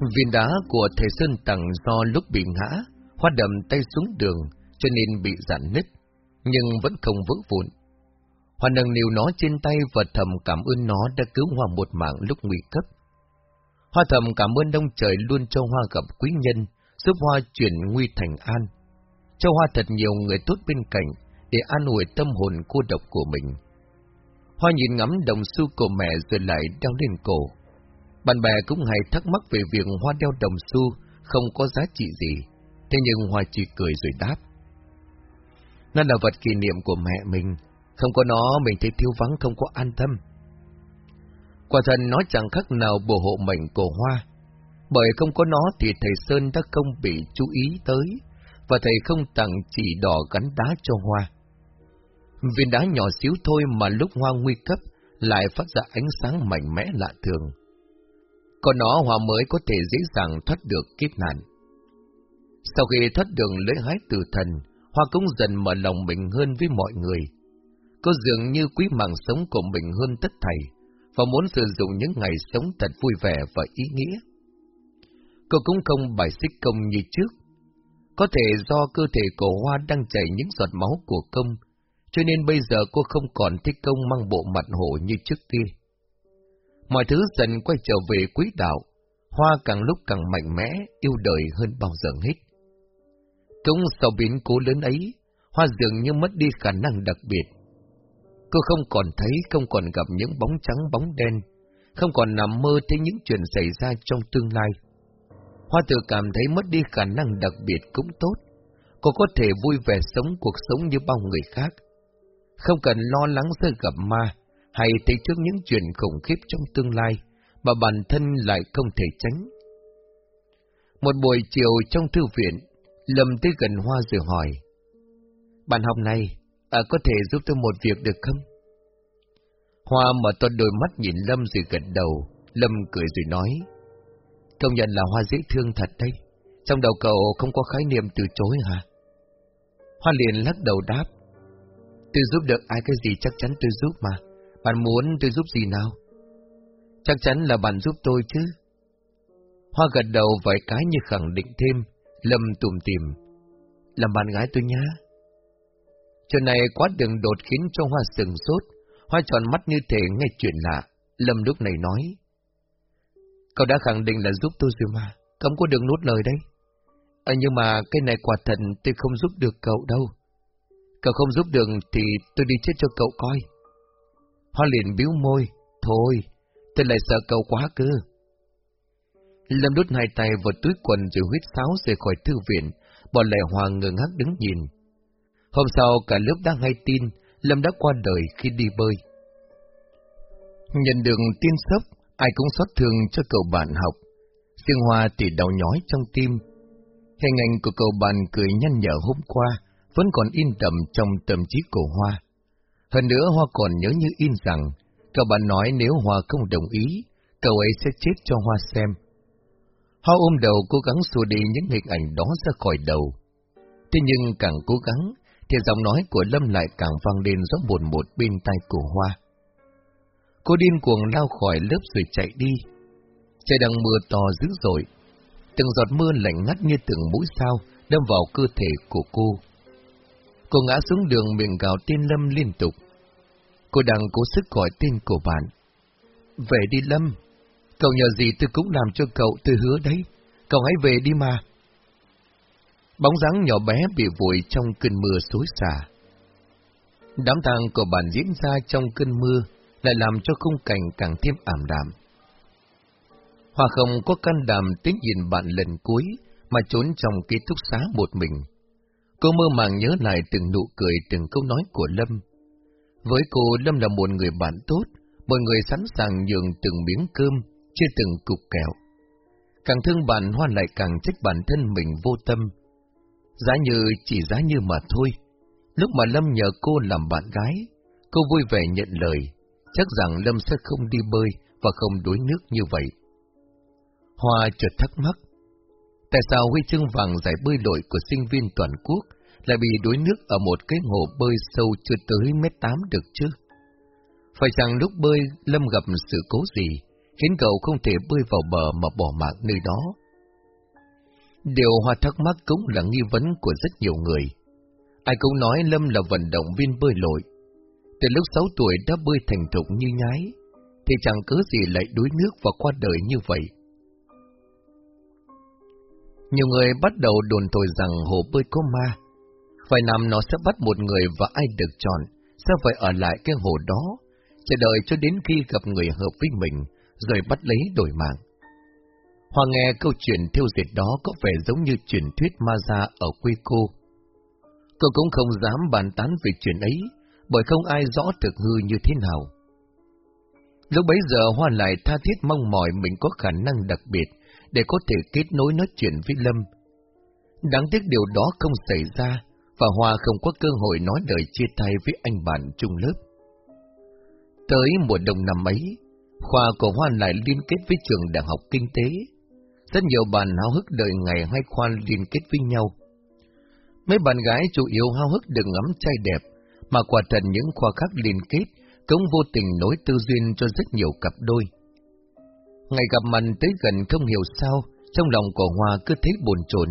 Viên đá của thầy Sơn Tặng do lúc bị ngã, hoa đầm tay xuống đường, cho nên bị giãn nứt, nhưng vẫn không vỡ vụn. Hoa nâng niu nó trên tay và thầm cảm ơn nó đã cứu Hoa một mạng lúc nguy cấp. Hoa thầm cảm ơn đông trời luôn cho Hoa gặp quý nhân, giúp Hoa chuyển nguy thành an. Cho Hoa thật nhiều người tốt bên cạnh để an ủi tâm hồn cô độc của mình. Hoa nhìn ngắm đồng xu của mẹ rồi lại đeo lên cổ. Bạn bè cũng hay thắc mắc về việc Hoa đeo đồng xu không có giá trị gì, thế nhưng Hoa chỉ cười rồi đáp. Nó là vật kỷ niệm của mẹ mình, không có nó mình thấy thiếu vắng không có an tâm. Quả thật nó chẳng khác nào bổ hộ mệnh của Hoa, bởi không có nó thì thầy Sơn đã không bị chú ý tới, và thầy không tặng chỉ đỏ gắn đá cho Hoa. Viên đá nhỏ xíu thôi mà lúc Hoa nguy cấp lại phát ra ánh sáng mạnh mẽ lạ thường. Còn nó hòa mới có thể dễ dàng thoát được kiếp nạn. Sau khi thoát đường lưỡi hái từ thần, Hoa cũng dần mở lòng mình hơn với mọi người. Cô dường như quý mạng sống của mình hơn tất thảy, và muốn sử dụng những ngày sống thật vui vẻ và ý nghĩa. Cô cũng không bài xích công như trước. Có thể do cơ thể của Hoa đang chảy những giọt máu của công, cho nên bây giờ cô không còn thích công mang bộ mặt hổ như trước kia. Mọi thứ dần quay trở về quý đạo, Hoa càng lúc càng mạnh mẽ, yêu đời hơn bao giờ hết. Cũng sau biến cố lớn ấy, Hoa dường như mất đi khả năng đặc biệt. Cô không còn thấy, không còn gặp những bóng trắng bóng đen, không còn nằm mơ thấy những chuyện xảy ra trong tương lai. Hoa tự cảm thấy mất đi khả năng đặc biệt cũng tốt. Cô có thể vui vẻ sống cuộc sống như bao người khác. Không cần lo lắng sẽ gặp ma, hay thấy trước những chuyện khủng khiếp trong tương lai, mà bản thân lại không thể tránh. Một buổi chiều trong thư viện, Lâm tới gần Hoa rồi hỏi. Bạn học này, à, có thể giúp tôi một việc được không? Hoa mở to đôi mắt nhìn Lâm rồi gật đầu, Lâm cười rồi nói. Công nhận là Hoa dễ thương thật đấy, trong đầu cậu không có khái niệm từ chối hả? Hoa liền lắc đầu đáp. Tôi giúp được ai cái gì chắc chắn tôi giúp mà, bạn muốn tôi giúp gì nào? Chắc chắn là bạn giúp tôi chứ. Hoa gật đầu vài cái như khẳng định thêm, Lâm tùm tìm. Làm bạn gái tôi nhá. Chuyện này quá đường đột khiến cho Hoa sừng sốt, Hoa tròn mắt như thể nghe chuyện lạ, Lâm lúc này nói. Cậu đã khẳng định là giúp tôi rồi mà, cấm có đường nuốt lời đấy. À, nhưng mà cái này quả thật tôi không giúp được cậu đâu. Cậu không giúp được thì tôi đi chết cho cậu coi. Hoa liền biếu môi, thôi, tôi lại sợ cậu quá cơ. Lâm đút hai tay vào túi quần rồi huyết sáo rời khỏi thư viện, bọn lại Hoa ngừng hắc đứng nhìn. Hôm sau cả lớp đang hay tin, Lâm đã qua đời khi đi bơi. Nhận được tin sốc, ai cũng xót thương cho cậu bạn học. Riêng Hoa thì đau nhói trong tim. Hình ảnh của cậu bạn cười nhăn nhở hôm qua vẫn còn in đậm trong tâm trí của Hoa. Hơn nữa Hoa còn nhớ như in rằng, cậu bạn nói nếu Hoa không đồng ý, cậu ấy sẽ chết cho Hoa xem. Hoa ôm đầu cố gắng xua đi những hình ảnh đó ra khỏi đầu. Thế nhưng càng cố gắng, thì giọng nói của Lâm lại càng vang lên rõ buồn một bên tay của Hoa. Cô điên cuồng lao khỏi lớp rồi chạy đi. Trời đang mưa to dữ dội. Từng giọt mưa lạnh ngắt như từng mũi sao đâm vào cơ thể của cô. Cô ngã xuống đường miệng gào tên Lâm liên tục. Cô đang cố sức gọi tên của bạn. Về đi Lâm, cậu nhờ gì tôi cũng làm cho cậu, tôi hứa đấy. Cậu hãy về đi mà. Bóng dáng nhỏ bé bị vùi trong cơn mưa xối xả. Đám tang của bạn diễn ra trong cơn mưa, lại làm cho khung cảnh càng thêm ảm đạm. Hoa không có can đảm tính nhìn bạn lần cuối, mà trốn trong ký túc xá một mình. Cô mơ màng nhớ lại từng nụ cười, từng câu nói của Lâm. Với cô, Lâm là một người bạn tốt, một người sẵn sàng nhường từng miếng cơm, chia từng cục kẹo. Càng thương bạn Hoa lại càng trách bản thân mình vô tâm. Giá như chỉ giá như mà thôi. Lúc mà Lâm nhờ cô làm bạn gái, cô vui vẻ nhận lời, chắc rằng Lâm sẽ không đi bơi và không đuối nước như vậy. Hoa chợt thắc mắc, tại sao huy chương vàng giải bơi lội của sinh viên toàn quốc lại bị đuối nước ở một cái hồ bơi sâu chưa tới mét tám được chứ? Phải rằng lúc bơi Lâm gặp sự cố gì, khiến cậu không thể bơi vào bờ mà bỏ mạng nơi đó. Điều Hoa thắc mắc cũng là nghi vấn của rất nhiều người. Ai cũng nói Lâm là vận động viên bơi lội. Từ lúc 6 tuổi đã bơi thành thục như nhái, thì chẳng cứ gì lại đuối nước và qua đời như vậy. Nhiều người bắt đầu đồn thổi rằng hồ bơi có ma. Vài năm nó sẽ bắt một người và ai được chọn sẽ phải ở lại cái hồ đó, chờ đợi cho đến khi gặp người hợp với mình, rồi bắt lấy đổi mạng. Hoa nghe câu chuyện thiêu diệt đó có vẻ giống như truyền thuyết ma gia ở quê cô. Cô cũng không dám bàn tán về chuyện ấy, bởi không ai rõ thực hư như thế nào. Lúc bấy giờ Hoa lại tha thiết mong mỏi mình có khả năng đặc biệt để có thể kết nối nói chuyện với Lâm. Đáng tiếc điều đó không xảy ra, và Hoa không có cơ hội nói lời chia tay với anh bạn chung lớp. Tới mùa đông năm ấy, khoa của Hoa lại liên kết với trường đại học kinh tế. Rất nhiều bạn háo hức đợi ngày hai khoa liên kết với nhau. Mấy bạn gái chủ yếu háo hức được ngắm trai đẹp, mà quả thật những khoa khác liên kết cũng vô tình nối tư duyên cho rất nhiều cặp đôi. Ngày gặp mặt tới gần không hiểu sao, trong lòng của Hoa cứ thấy buồn chồn.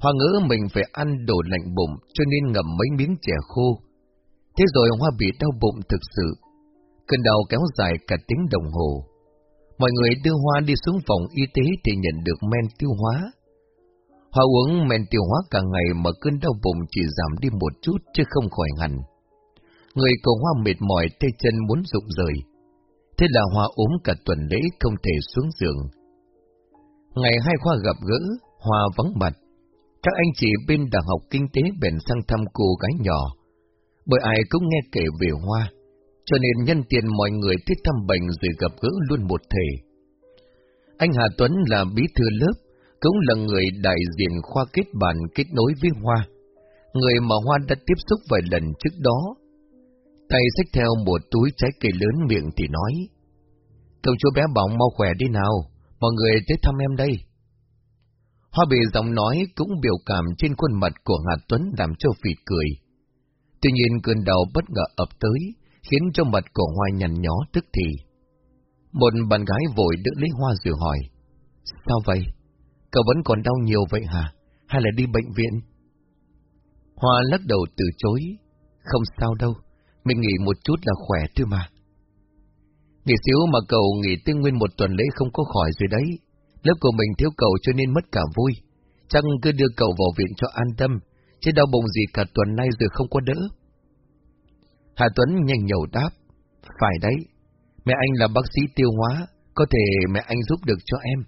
Hoa ngỡ mình phải ăn đồ lạnh bụng cho nên ngậm mấy miếng chè khô. Thế rồi Hoa bị đau bụng thực sự. Cơn đau kéo dài cả tiếng đồng hồ. Mọi người đưa Hoa đi xuống phòng y tế thì nhận được men tiêu hóa. Hoa uống men tiêu hóa cả ngày mà cơn đau bụng chỉ giảm đi một chút chứ không khỏi hẳn. Người cầu Hoa mệt mỏi tay chân muốn rụng rời. Thế là Hoa ốm cả tuần lễ không thể xuống giường. Ngày hai Hoa gặp gỡ, Hoa vắng mặt. Các anh chị bên đại học kinh tế bèn sang thăm cô gái nhỏ. Bởi ai cũng nghe kể về Hoa, cho nên nhân tiền mọi người thích thăm bệnh rồi gặp gỡ luôn một thể. Anh Hà Tuấn là bí thư lớp, cũng là người đại diện khoa kết bản kết nối với Hoa, người mà Hoa đã tiếp xúc vài lần trước đó. Tay xách theo một túi trái cây lớn miệng thì nói, Cậu chú bé bỏng mau khỏe đi nào, mọi người tới thăm em đây. Hoa bị giọng nói cũng biểu cảm trên khuôn mặt của Hà Tuấn làm cho phịt cười. Tuy nhiên cơn đau bất ngờ ập tới, khiến cho mặt của Hoa nhằn nhó tức thì. Một bạn gái vội đỡ lấy Hoa rồi hỏi, Sao vậy? Cậu vẫn còn đau nhiều vậy hả? Hay là đi bệnh viện? Hoa lắc đầu từ chối, không sao đâu, mình nghỉ một chút là khỏe thôi mà. Nghỉ xíu mà cậu nghỉ tư nguyên một tuần lễ không có khỏi rồi đấy. Lớp của mình thiếu cậu cho nên mất cả vui. Chắc cứ đưa cậu vào viện cho an tâm, chứ đau bụng gì cả tuần nay rồi không có đỡ. Hà Tuấn nhanh nhậu đáp. Phải đấy, mẹ anh là bác sĩ tiêu hóa, có thể mẹ anh giúp được cho em.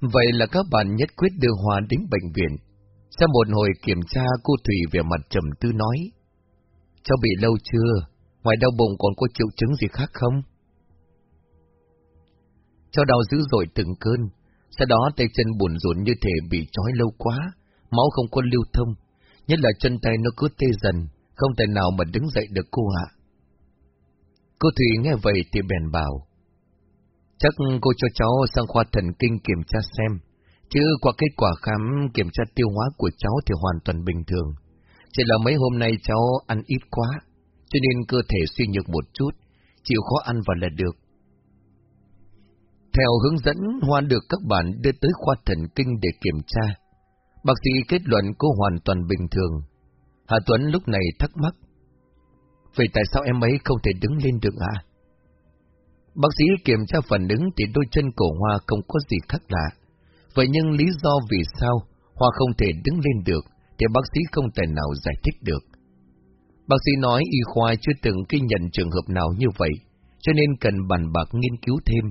Vậy là các bạn nhất quyết đưa Hòa đến bệnh viện. Sau một hồi kiểm tra, cô Thủy về mặt trầm tư nói. Cháu bị lâu chưa? Ngoài đau bụng còn có triệu chứng gì khác không? Cháu đau dữ dội từng cơn, sau đó tay chân buồn rộn như thể bị trói lâu quá, máu không có lưu thông, nhất là chân tay nó cứ tê dần, không thể nào mà đứng dậy được cô ạ. Cô Thủy nghe vậy thì bèn bảo, chắc cô cho cháu sang khoa thần kinh kiểm tra xem, chứ qua kết quả khám kiểm tra tiêu hóa của cháu thì hoàn toàn bình thường. Chỉ là mấy hôm nay cháu ăn ít quá, cho nên cơ thể suy nhược một chút, chịu khó ăn và là được. Theo hướng dẫn, Hoa được các bạn đưa tới khoa thần kinh để kiểm tra. Bác sĩ kết luận cô hoàn toàn bình thường. Hà Tuấn lúc này thắc mắc. Vậy tại sao em ấy không thể đứng lên được à? Bác sĩ kiểm tra phần đứng thì đôi chân cổ Hoa không có gì khác lạ. Vậy nhưng lý do vì sao Hoa không thể đứng lên được thì bác sĩ không thể nào giải thích được. Bác sĩ nói y khoa chưa từng ghi nhận trường hợp nào như vậy, cho nên cần bàn bạc nghiên cứu thêm.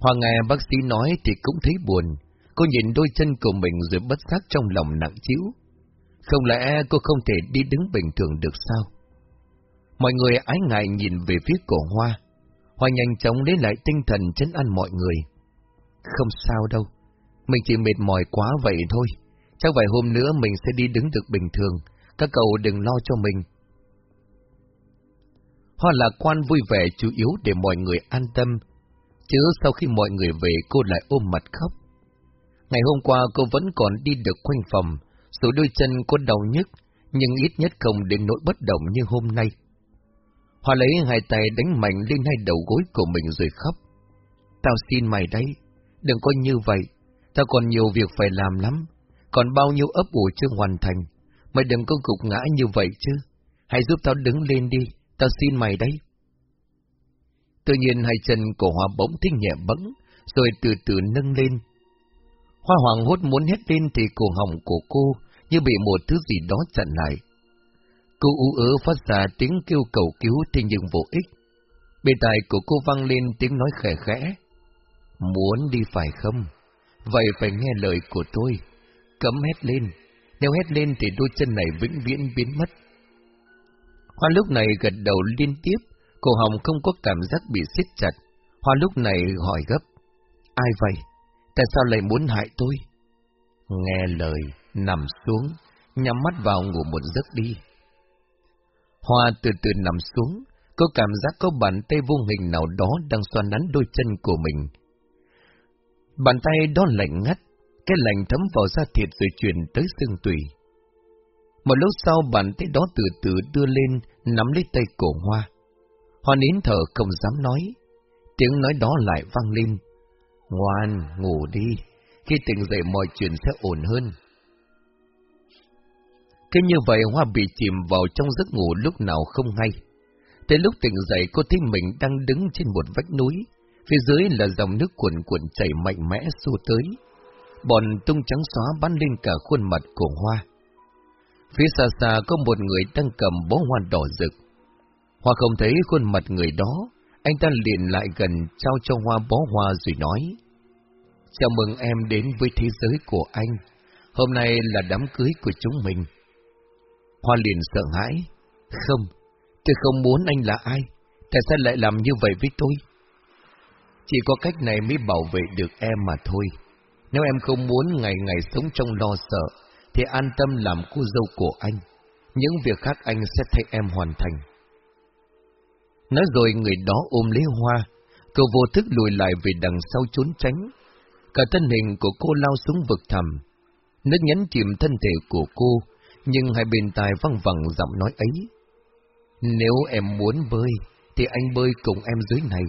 Hoa nghe bác sĩ nói thì cũng thấy buồn, cô nhìn đôi chân của mình rồi bất giác trong lòng nặng chiếu. Không lẽ cô không thể đi đứng bình thường được sao? Mọi người ái ngại nhìn về phía cổ Hoa. Hoa nhanh chóng lấy lại tinh thần chấn an mọi người. Không sao đâu, mình chỉ mệt mỏi quá vậy thôi. Chắc vài hôm nữa mình sẽ đi đứng được bình thường, các cậu đừng lo cho mình. Hoa lạc quan vui vẻ chủ yếu để mọi người an tâm, chứ sau khi mọi người về cô lại ôm mặt khóc. Ngày hôm qua cô vẫn còn đi được quanh phòng, dù đôi chân có đau nhức, nhưng ít nhất không đến nỗi bất động như hôm nay. Hoa lấy hai tay đánh mạnh lên hai đầu gối của mình rồi khóc. Tao xin mày đấy, đừng có như vậy, tao còn nhiều việc phải làm lắm, còn bao nhiêu ấp ủ chưa hoàn thành, mày đừng có gục ngã như vậy chứ, hãy giúp tao đứng lên đi, tao xin mày đấy. Tự nhiên hai chân của Hoa bỗng thích nhẹ bẫng, rồi từ từ nâng lên. Hoa hoàng hốt muốn hét lên thì cổ họng của cô như bị một thứ gì đó chặn lại. Cô ú ớ phát ra tiếng kêu cầu cứu thì nhưng vô ích. Bên tai của cô vang lên tiếng nói khẽ khẽ. Muốn đi phải không? Vậy phải nghe lời của tôi. Cấm hét lên. Nếu hét lên thì đôi chân này vĩnh viễn biến mất. Hoa lúc này gật đầu liên tiếp, cổ họng không có cảm giác bị siết chặt. Hoa lúc này hỏi gấp. Ai vậy? Tại sao lại muốn hại tôi? Nghe lời, nằm xuống, nhắm mắt vào ngủ một giấc đi. Hoa từ từ nằm xuống, có cảm giác có bàn tay vô hình nào đó đang xoa nắn đôi chân của mình. Bàn tay đó lạnh ngắt, cái lạnh thấm vào da thịt rồi truyền tới xương tủy. Một lúc sau bàn tay đó từ từ đưa lên, nắm lấy tay cổ hoa. Hoa nín thở không dám nói, tiếng nói đó lại vang lên. Ngoan, ngủ đi, khi tỉnh dậy mọi chuyện sẽ ổn hơn. Cứ như vậy Hoa bị chìm vào trong giấc ngủ lúc nào không hay. Tới lúc tỉnh dậy cô thấy mình đang đứng trên một vách núi, phía dưới là dòng nước cuộn cuộn chảy mạnh mẽ xô tới. Bòn tung trắng xóa bắn lên cả khuôn mặt của Hoa. Phía xa xa có một người đang cầm bó hoa đỏ rực. Hoa không thấy khuôn mặt người đó, anh ta liền lại gần trao cho Hoa bó hoa rồi nói. Chào mừng em đến với thế giới của anh. Hôm nay là đám cưới của chúng mình. Hoa liền sợ hãi. Không, tôi không muốn anh là ai. Tại sao lại làm như vậy với tôi? Chỉ có cách này mới bảo vệ được em mà thôi. Nếu em không muốn ngày ngày sống trong lo sợ, thì an tâm làm cô dâu của anh. Những việc khác anh sẽ thay em hoàn thành. Nói rồi người đó ôm lấy hoa, cô vô thức lùi lại về đằng sau trốn tránh. Cả thân hình của cô lao xuống vực thẳm. Nước nhấn chìm thân thể của cô, nhưng hai bên tai văng vẳng giọng nói ấy. Nếu em muốn bơi, thì anh bơi cùng em dưới này.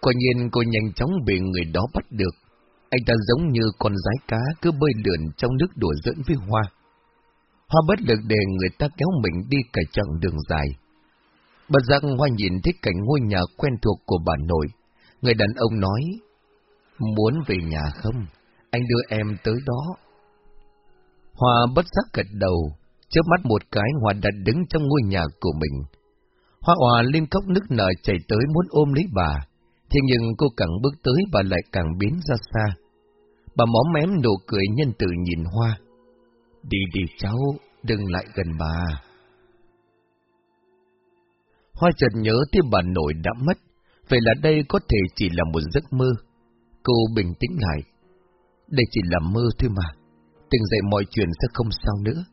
Quả nhiên cô nhanh chóng bị người đó bắt được. Anh ta giống như con rái cá cứ bơi lượn trong nước đùa dẫn với Hoa. Hoa bất lực để người ta kéo mình đi cả chặng đường dài. bất giác Hoa nhìn thấy cảnh ngôi nhà quen thuộc của bà nội. Người đàn ông nói, muốn về nhà không? Anh đưa em tới đó. Hoa bất giác gật đầu, chớp mắt một cái Hoa đã đứng trong ngôi nhà của mình. Hoa hòa lên cốc nước nở chạy tới muốn ôm lấy bà, thế nhưng cô càng bước tới bà lại càng biến ra xa. Bà móm mém nụ cười nhân từ nhìn Hoa. Đi đi cháu, đừng lại gần bà. Hoa chợt nhớ tới bà nội đã mất, vậy là đây có thể chỉ là một giấc mơ. Cô bình tĩnh lại. Đây chỉ là mơ thôi mà tỉnh dậy mọi chuyện sẽ không sao nữa.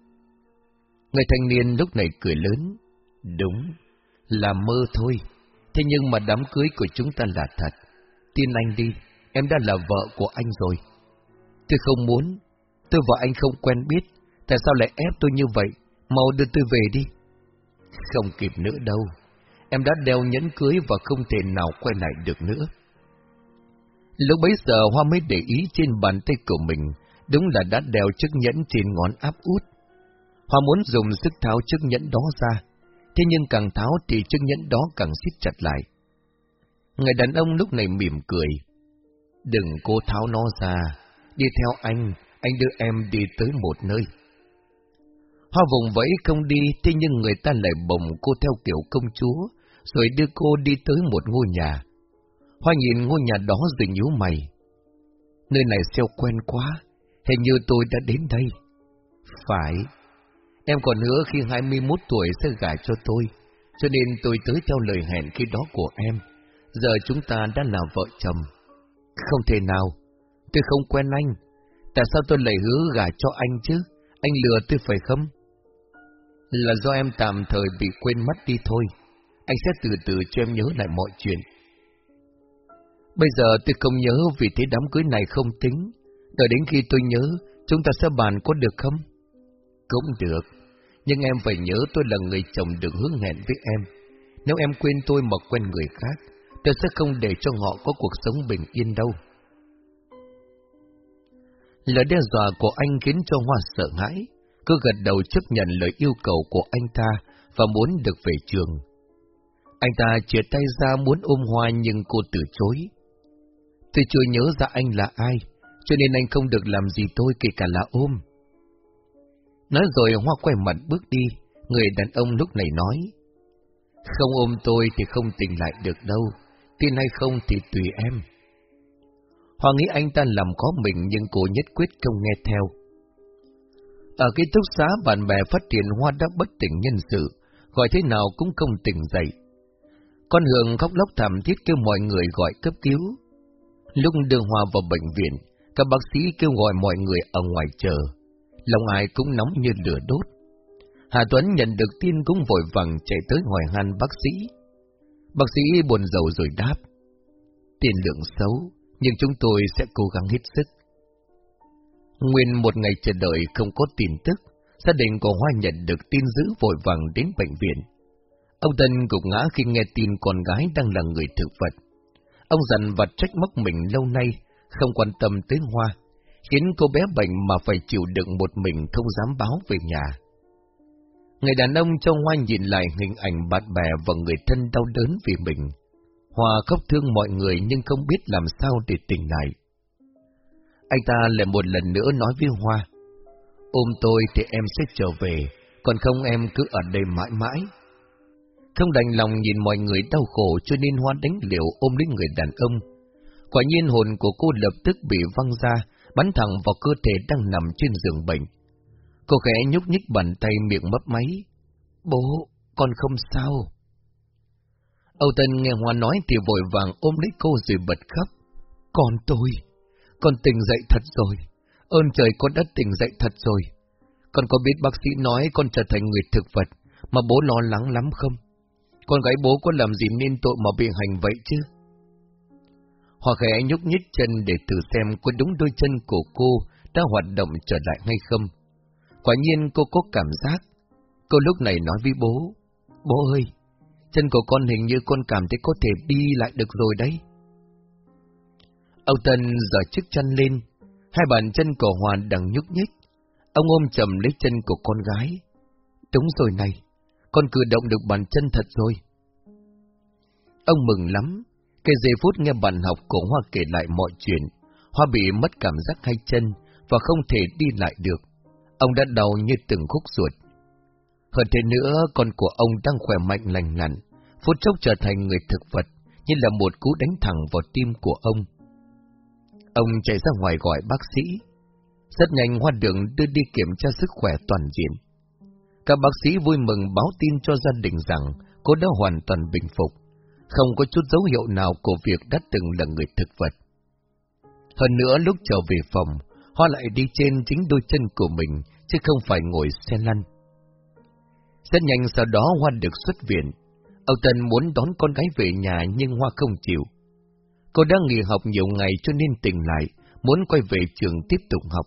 Người thanh niên lúc này cười lớn. Đúng, là mơ thôi. Thế nhưng mà đám cưới của chúng ta là thật. Tin anh đi, em đã là vợ của anh rồi. Tôi không muốn, tôi và anh không quen biết, tại sao lại ép tôi như vậy? Mau đưa tôi về đi. Không kịp nữa đâu, em đã đeo nhẫn cưới và không thể nào quay lại được nữa. Lúc bấy giờ Hoa mới để ý trên bàn tay của mình Đúng là đã đeo chiếc nhẫn trên ngón áp út. Hoa muốn dùng sức tháo chiếc nhẫn đó ra, thế nhưng càng tháo thì chiếc nhẫn đó càng siết chặt lại. Người đàn ông lúc này mỉm cười. Đừng cố tháo nó ra, đi theo anh, anh đưa em đi tới một nơi. Hoa vùng vẫy không đi, thế nhưng người ta lại bồng cô theo kiểu công chúa, rồi đưa cô đi tới một ngôi nhà. Hoa nhìn ngôi nhà đó rồi nhíu mày. Nơi này xeo quen quá, Hình như tôi đã đến đây. Phải. Em còn hứa khi 21 tuổi sẽ gả cho tôi, cho nên tôi tới theo lời hẹn khi đó của em. Giờ chúng ta đã là vợ chồng. Không thể nào. Tôi không quen anh. Tại sao tôi lại hứa gả cho anh chứ? Anh lừa tôi phải không? Là do em tạm thời bị quên mất đi thôi. Anh sẽ từ từ cho em nhớ lại mọi chuyện. Bây giờ tôi không nhớ vì thế đám cưới này không tính. Đợi đến khi tôi nhớ, chúng ta sẽ bàn có được không? Cũng được, nhưng em phải nhớ tôi là người chồng được hứa hẹn với em. Nếu em quên tôi mà quen người khác, tôi sẽ không để cho họ có cuộc sống bình yên đâu. Lời đe dọa của anh khiến cho Hoa sợ hãi, cứ gật đầu chấp nhận lời yêu cầu của anh ta và muốn được về trường. Anh ta chia tay ra muốn ôm Hoa nhưng cô từ chối. Tôi chưa nhớ ra anh là ai, cho nên anh không được làm gì tôi kể cả là ôm. Nói rồi Hoa quay mặt bước đi, người đàn ông lúc này nói. Không ôm tôi thì không tỉnh lại được đâu, tin hay không thì tùy em. Họ nghĩ anh ta làm khó mình nhưng cô nhất quyết không nghe theo. Ở ký túc xá bạn bè phát triển Hoa đã bất tỉnh nhân sự, gọi thế nào cũng không tỉnh dậy. Con Hường khóc lóc thảm thiết kêu mọi người gọi cấp cứu. Lúc đưa Hoa vào bệnh viện, các bác sĩ kêu gọi mọi người ở ngoài chờ. Lòng ai cũng nóng như lửa đốt. Hà Tuấn nhận được tin cũng vội vàng chạy tới hỏi han bác sĩ. Bác sĩ buồn rầu rồi đáp. Tiền lượng xấu, nhưng chúng tôi sẽ cố gắng hết sức. Nguyên một ngày chờ đợi không có tin tức, gia đình của Hoa nhận được tin dữ vội vàng đến bệnh viện. Ông Tân gục ngã khi nghe tin con gái đang là người thực vật. Ông giận và trách móc mình lâu nay, không quan tâm tới Hoa, khiến cô bé bệnh mà phải chịu đựng một mình không dám báo về nhà. Người đàn ông trong Hoa nhìn lại hình ảnh bạn bè và người thân đau đớn vì mình. Hoa khóc thương mọi người nhưng không biết làm sao để tỉnh lại. Anh ta lại một lần nữa nói với Hoa, ôm tôi thì em sẽ trở về, còn không em cứ ở đây mãi mãi. Không đành lòng nhìn mọi người đau khổ cho nên Hoa đánh liều ôm lấy người đàn ông. Quả nhiên hồn của cô lập tức bị văng ra, bắn thẳng vào cơ thể đang nằm trên giường bệnh. Cô khẽ nhúc nhích bàn tay miệng mấp máy. Bố, con không sao. Âu Tân nghe Hoa nói thì vội vàng ôm lấy cô rồi bật khóc. Con tôi, con tỉnh dậy thật rồi. Ơn trời con đã tỉnh dậy thật rồi. Con có biết bác sĩ nói con trở thành người thực vật, mà bố lo lắng lắm không? Con gái bố có làm gì nên tội mà bị hành vậy chứ? Hoa khẽ nhúc nhích chân để thử xem có đúng đôi chân của cô đã hoạt động trở lại hay không. Quả nhiên cô có cảm giác. Cô lúc này nói với bố, Bố ơi, chân của con hình như con cảm thấy có thể đi lại được rồi đấy. Âu Tân giở chiếc chân lên, hai bàn chân của Hoàn đang nhúc nhích. Ông ôm chầm lấy chân của con gái. Đúng rồi này, con cử động được bàn chân thật rồi. Ông mừng lắm, cái giây phút nghe bạn học của Hoa kể lại mọi chuyện, Hoa bị mất cảm giác hai chân và không thể đi lại được. Ông đã đau như từng khúc ruột. Hơn thế nữa, con của ông đang khỏe mạnh lành lặn, phút chốc trở thành người thực vật, như là một cú đánh thẳng vào tim của ông. Ông chạy ra ngoài gọi bác sĩ. Rất nhanh hoa đường đưa đi kiểm tra sức khỏe toàn diện. Các bác sĩ vui mừng báo tin cho gia đình rằng cô đã hoàn toàn bình phục, không có chút dấu hiệu nào của việc đã từng là người thực vật. Hơn nữa lúc trở về phòng, Hoa lại đi trên chính đôi chân của mình, chứ không phải ngồi xe lăn. Rất nhanh sau đó Hoa được xuất viện. Âu Tân muốn đón con gái về nhà nhưng Hoa không chịu. Cô đã nghỉ học nhiều ngày cho nên tỉnh lại, muốn quay về trường tiếp tục học.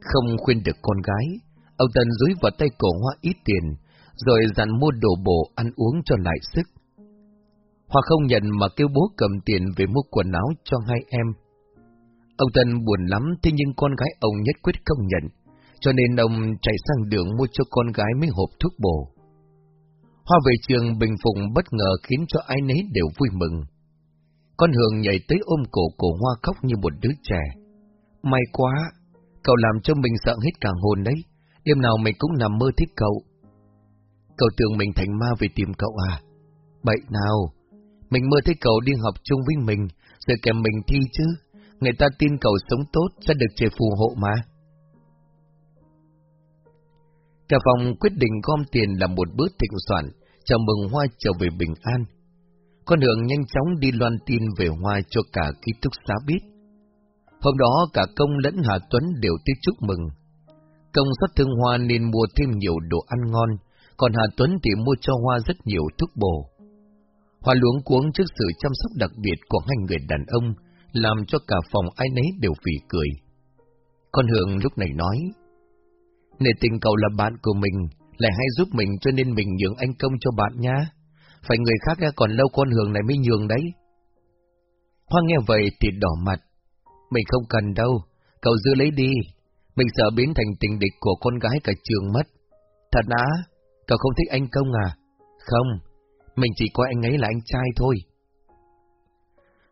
Không khuyên được con gái, Âu Tân dúi vào tay cổ Hoa ít tiền, rồi dặn mua đồ bổ ăn uống cho lại sức. Hoa không nhận mà kêu bố cầm tiền về mua quần áo cho hai em. Ông Tân buồn lắm thế nhưng con gái ông nhất quyết không nhận, cho nên ông chạy sang đường mua cho con gái mấy hộp thuốc bổ. Hoa về trường bình phục bất ngờ khiến cho ai nấy đều vui mừng. Con Hường nhảy tới ôm cổ cổ Hoa khóc như một đứa trẻ. May quá, cậu làm cho mình sợ hết cả hồn đấy, đêm nào mình cũng nằm mơ thích cậu. Cậu tưởng mình thành ma về tìm cậu à? Bậy nào, mình mơ thấy cậu đi học chung với mình, rồi kèm mình thi chứ. Người ta tin cậu sống tốt sẽ được trời phù hộ mà. Cả phòng quyết định gom tiền làm một bữa thịnh soạn, chào mừng Hoa trở về bình an. Con hưởng nhanh chóng đi loan tin về Hoa cho cả ký túc xá biết. Hôm đó cả Công lẫn Hà Tuấn đều tới chúc mừng. Công rất thương Hoa nên mua thêm nhiều đồ ăn ngon, còn Hà Tuấn thì mua cho Hoa rất nhiều thuốc bổ. Hoa luống cuống trước sự chăm sóc đặc biệt của hai người đàn ông, làm cho cả phòng ai nấy đều phì cười. Con Hường lúc này nói, Nể tình cậu là bạn của mình, lại hay giúp mình cho nên mình nhường anh công cho bạn nha. Phải người khác còn lâu con hưởng này mới nhường đấy. Hoa nghe vậy thì đỏ mặt. Mình không cần đâu, cậu giữ lấy đi. Mình sợ biến thành tình địch của con gái cả trường mất. Thật á, cậu không thích anh công à? Không, mình chỉ coi anh ấy là anh trai thôi.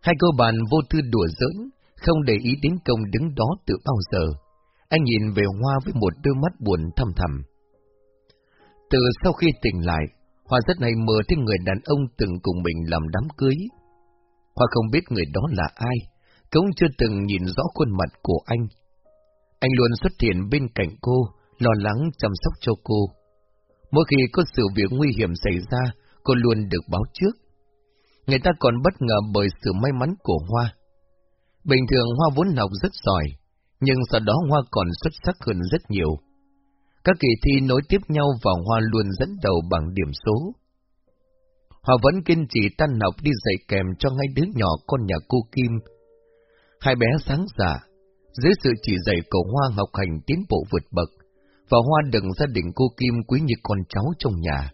Hai cô bạn vô tư đùa giỡn, không để ý đến công đứng đó từ bao giờ. Anh nhìn về Hoa với một đôi mắt buồn thầm thầm. Từ sau khi tỉnh lại, Hoa rất hay mơ thấy người đàn ông từng cùng mình làm đám cưới. Hoa không biết người đó là ai, cũng chưa từng nhìn rõ khuôn mặt của anh. Anh luôn xuất hiện bên cạnh cô, lo lắng chăm sóc cho cô. Mỗi khi có sự việc nguy hiểm xảy ra, cô luôn được báo trước. Người ta còn bất ngờ bởi sự may mắn của Hoa. Bình thường Hoa vốn học rất giỏi, nhưng sau đó Hoa còn xuất sắc hơn rất nhiều. Các kỳ thi nối tiếp nhau và Hoa luôn dẫn đầu bằng điểm số. Hoa vẫn kiên trì tan học đi dạy kèm cho ngay đứa nhỏ con nhà cô Kim. Hai bé sáng giả, dưới sự chỉ dạy của Hoa học hành tiến bộ vượt bậc, và Hoa đừng gia đình cô Kim quý như con cháu trong nhà.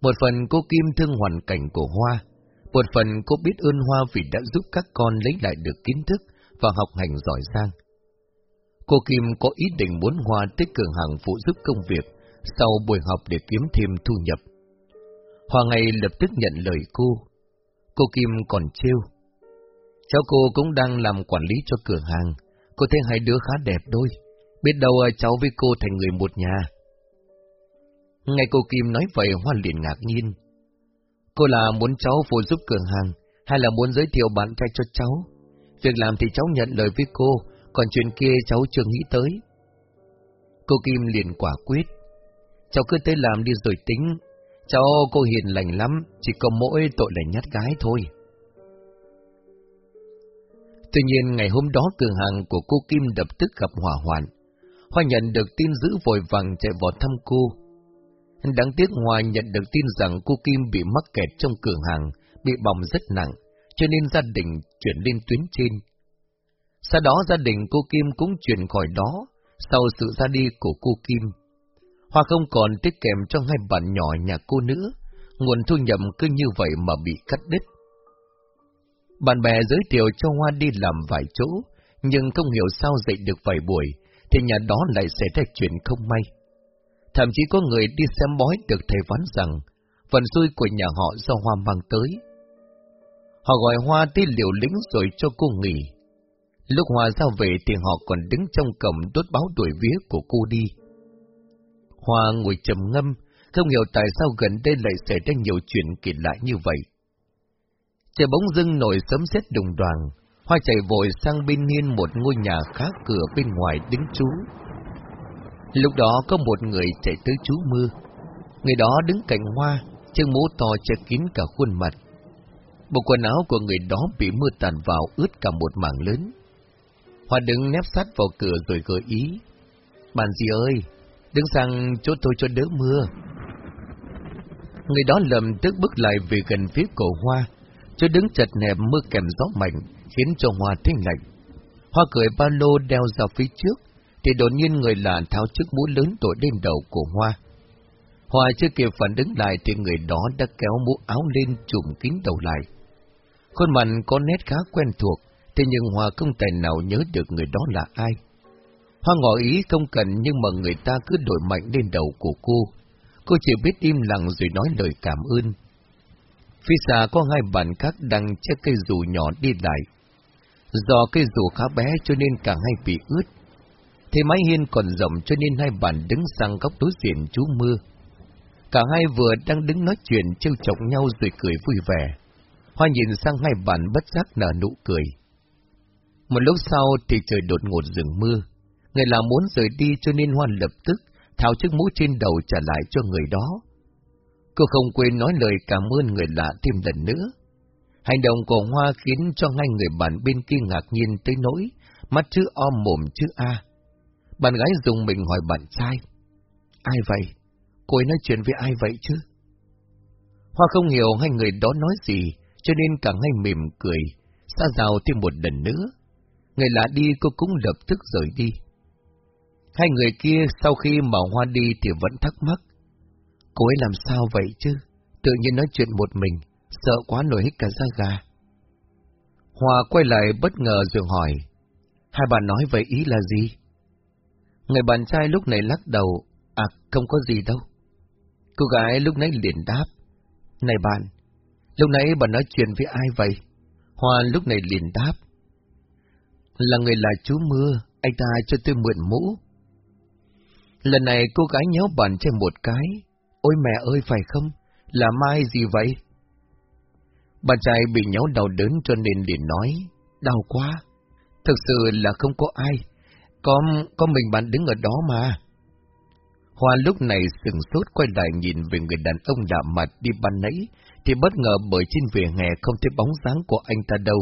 Một phần cô Kim thương hoàn cảnh của Hoa, một phần cô biết ơn Hoa vì đã giúp các con lấy lại được kiến thức và học hành giỏi giang. Cô Kim có ý định muốn Hoa tới cửa hàng phụ giúp công việc sau buổi học để kiếm thêm thu nhập. Hoa ngay lập tức nhận lời cô. Cô Kim còn trêu. Cháu cô cũng đang làm quản lý cho cửa hàng. Cô thấy hai đứa khá đẹp đôi. Biết đâu cháu với cô thành người một nhà. Ngay cô Kim nói vậy Hoa liền ngạc nhiên. Cô là muốn cháu phụ giúp cửa hàng, hay là muốn giới thiệu bạn trai cho cháu? Việc làm thì cháu nhận lời với cô, còn chuyện kia cháu chưa nghĩ tới. Cô Kim liền quả quyết. Cháu cứ tới làm đi rồi tính. Cháu cô hiền lành lắm, chỉ có mỗi tội là nhát gái thôi. Tuy nhiên ngày hôm đó cửa hàng của cô Kim đập tức gặp hỏa hoạn. Hoa nhận được tin giữ vội vàng chạy vào thăm cô. Đáng tiếc Hoa nhận được tin rằng cô Kim bị mắc kẹt trong cửa hàng, bị bỏng rất nặng, cho nên gia đình chuyển lên tuyến trên. Sau đó gia đình cô Kim cũng chuyển khỏi đó, sau sự ra đi của cô Kim. Hoa không còn tiết kèm cho hai bạn nhỏ nhà cô nữa, nguồn thu nhập cứ như vậy mà bị cắt đứt. Bạn bè giới thiệu cho Hoa đi làm vài chỗ, nhưng không hiểu sao dậy được vài buổi, thì nhà đó lại xảy ra chuyện không may. Thậm chí có người đi xem bói được thầy phán rằng, phần xui của nhà họ do Hoa mang tới. Họ gọi Hoa đi liều lĩnh rồi cho cô nghỉ. Lúc Hoa ra về thì họ còn đứng trong cổng đốt báo đuổi vía của cô đi. Hoa ngồi trầm ngâm, không hiểu tại sao gần đây lại xảy ra nhiều chuyện kỳ lạ như vậy. Trời bóng dưng nổi sấm sét đùng đoàn, Hoa chạy vội sang bên hiên một ngôi nhà khác cửa bên ngoài đứng trú. Lúc đó có một người chạy tới chú mưa. Người đó đứng cạnh Hoa, chân mũ to che kín cả khuôn mặt. Bộ quần áo của người đó bị mưa tàn vào ướt cả một mảng lớn. Hoa đứng nép sát vào cửa rồi gợi ý. Bạn gì ơi, đứng sang chỗ tôi cho đỡ mưa. Người đó lầm tức bước lại về gần phía cổ Hoa, cho đứng chật hẹp mưa kèm gió mạnh, khiến cho Hoa thấy lạnh. Hoa cười ba lô đeo ra phía trước, thì đột nhiên người lạ tháo chiếc mũ lớn đội lên đầu của Hoa. Hoa chưa kịp phản ứng lại thì người đó đã kéo mũ áo lên trùm kín đầu lại. Khuôn mặt có nét khá quen thuộc, thế nhưng Hoa không thể nào nhớ được người đó là ai. Hoa ngỏ ý không cần nhưng mà người ta cứ đổi mạnh lên đầu của cô. Cô chỉ biết im lặng rồi nói lời cảm ơn. Phía xa có hai bạn khác đang che cây dù nhỏ đi lại. Do cây dù khá bé cho nên cả hai bị ướt. Thế mái hiên còn rộng cho nên hai bạn đứng sang góc đối diện chú mưa. Cả hai vừa đang đứng nói chuyện trêu chọc nhau rồi cười vui vẻ. Hoa nhìn sang hai bạn bất giác nở nụ cười. Một lúc sau thì trời đột ngột dừng mưa. Người là muốn rời đi cho nên Hoa lập tức tháo chiếc mũ trên đầu trả lại cho người đó. Cô không quên nói lời cảm ơn người lạ thêm lần nữa. Hành động của Hoa khiến cho ngay người bạn bên kia ngạc nhiên tới nỗi, mắt chữ O mồm chữ A. Bạn gái dùng mình hỏi bạn trai. Ai vậy? Cô ấy nói chuyện với ai vậy chứ? Hoa không hiểu hai người đó nói gì, cho nên cả ngay mỉm cười, xa rào thêm một lần nữa. Người lạ đi cô cũng lập tức rời đi. Hai người kia sau khi mở hoa đi thì vẫn thắc mắc. Cô ấy làm sao vậy chứ? Tự nhiên nói chuyện một mình, sợ quá nổi hết cả da gà. Hoa quay lại bất ngờ rồi hỏi. Hai bạn nói vậy ý là gì? Người bạn trai lúc này lắc đầu. À, không có gì đâu. Cô gái lúc nãy liền đáp. Này bạn, lúc nãy bà nói chuyện với ai vậy? Hoa lúc này liền đáp. Là người là chú Mưa, anh ta cho tôi mượn mũ. Lần này cô gái nhéo bàn trên một cái. Ôi mẹ ơi phải không? Là mai gì vậy? Bà trai bị nhéo đau đớn cho nên liền nói. Đau quá. Thực sự là không có ai. Có, có mình bạn đứng ở đó mà. Hoa lúc này sừng sốt quay lại nhìn về người đàn ông đạm mặt đi ban nãy, thì bất ngờ bởi trên vỉa hè không thấy bóng dáng của anh ta đâu.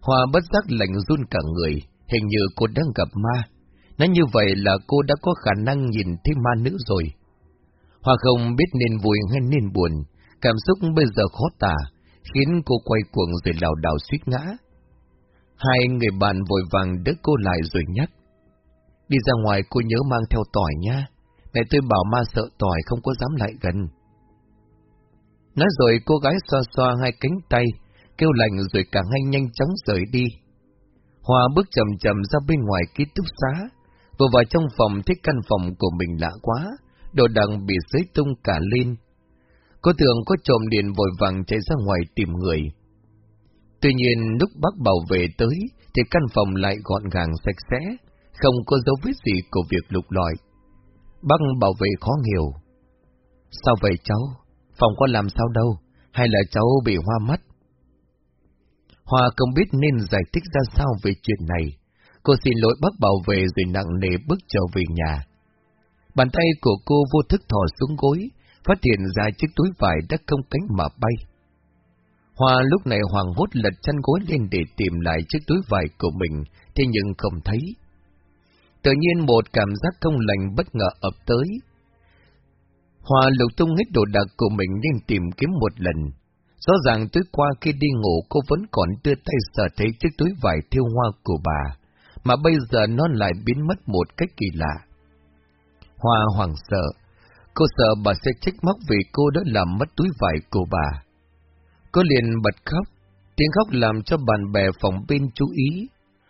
Hoa bất giác lạnh run cả người, hình như cô đang gặp ma. Nói như vậy là cô đã có khả năng nhìn thấy ma nữ rồi. Hoa không biết nên vui hay nên buồn, cảm xúc bây giờ khó tả, khiến cô quay cuồng rồi lảo đảo suýt ngã. Hai người bạn vội vàng đỡ cô lại rồi nhắc. Đi ra ngoài cô nhớ mang theo tỏi nha. Mẹ tôi bảo ma sợ tỏi không có dám lại gần. Nói rồi cô gái xoa xoa hai cánh tay, kêu lạnh rồi cả hai nhanh chóng rời đi. Hòa bước chậm chậm ra bên ngoài ký túc xá, vừa vào trong phòng thấy căn phòng của mình lạ quá, đồ đằng bị xới tung cả lên. Cô tưởng có trộm điện vội vàng chạy ra ngoài tìm người. Tuy nhiên lúc bác bảo vệ tới thì căn phòng lại gọn gàng sạch sẽ, không có dấu vết gì của việc lục lọi. Bác bảo vệ khó hiểu. Sao vậy cháu? Phòng có làm sao đâu? Hay là cháu bị hoa mắt? Hoa không biết nên giải thích ra sao về chuyện này. Cô xin lỗi bác bảo vệ rồi nặng nề bước trở về nhà. Bàn tay của cô vô thức thò xuống gối, phát hiện ra chiếc túi vải đã không cánh mà bay. Hoa lúc này hoàng hốt lật chân gối lên để tìm lại chiếc túi vải của mình, thế nhưng không thấy. Tự nhiên một cảm giác không lành bất ngờ ập tới. Hòa lục tung hết đồ đạc của mình nên tìm kiếm một lần. Rõ ràng tối qua khi đi ngủ cô vẫn còn đưa tay sờ thấy chiếc túi vải thiêu hoa của bà, mà bây giờ nó lại biến mất một cách kỳ lạ. Hoa hoảng sợ, cô sợ bà sẽ trách móc vì cô đã làm mất túi vải của bà. Cô liền bật khóc, tiếng khóc làm cho bạn bè phòng bên chú ý.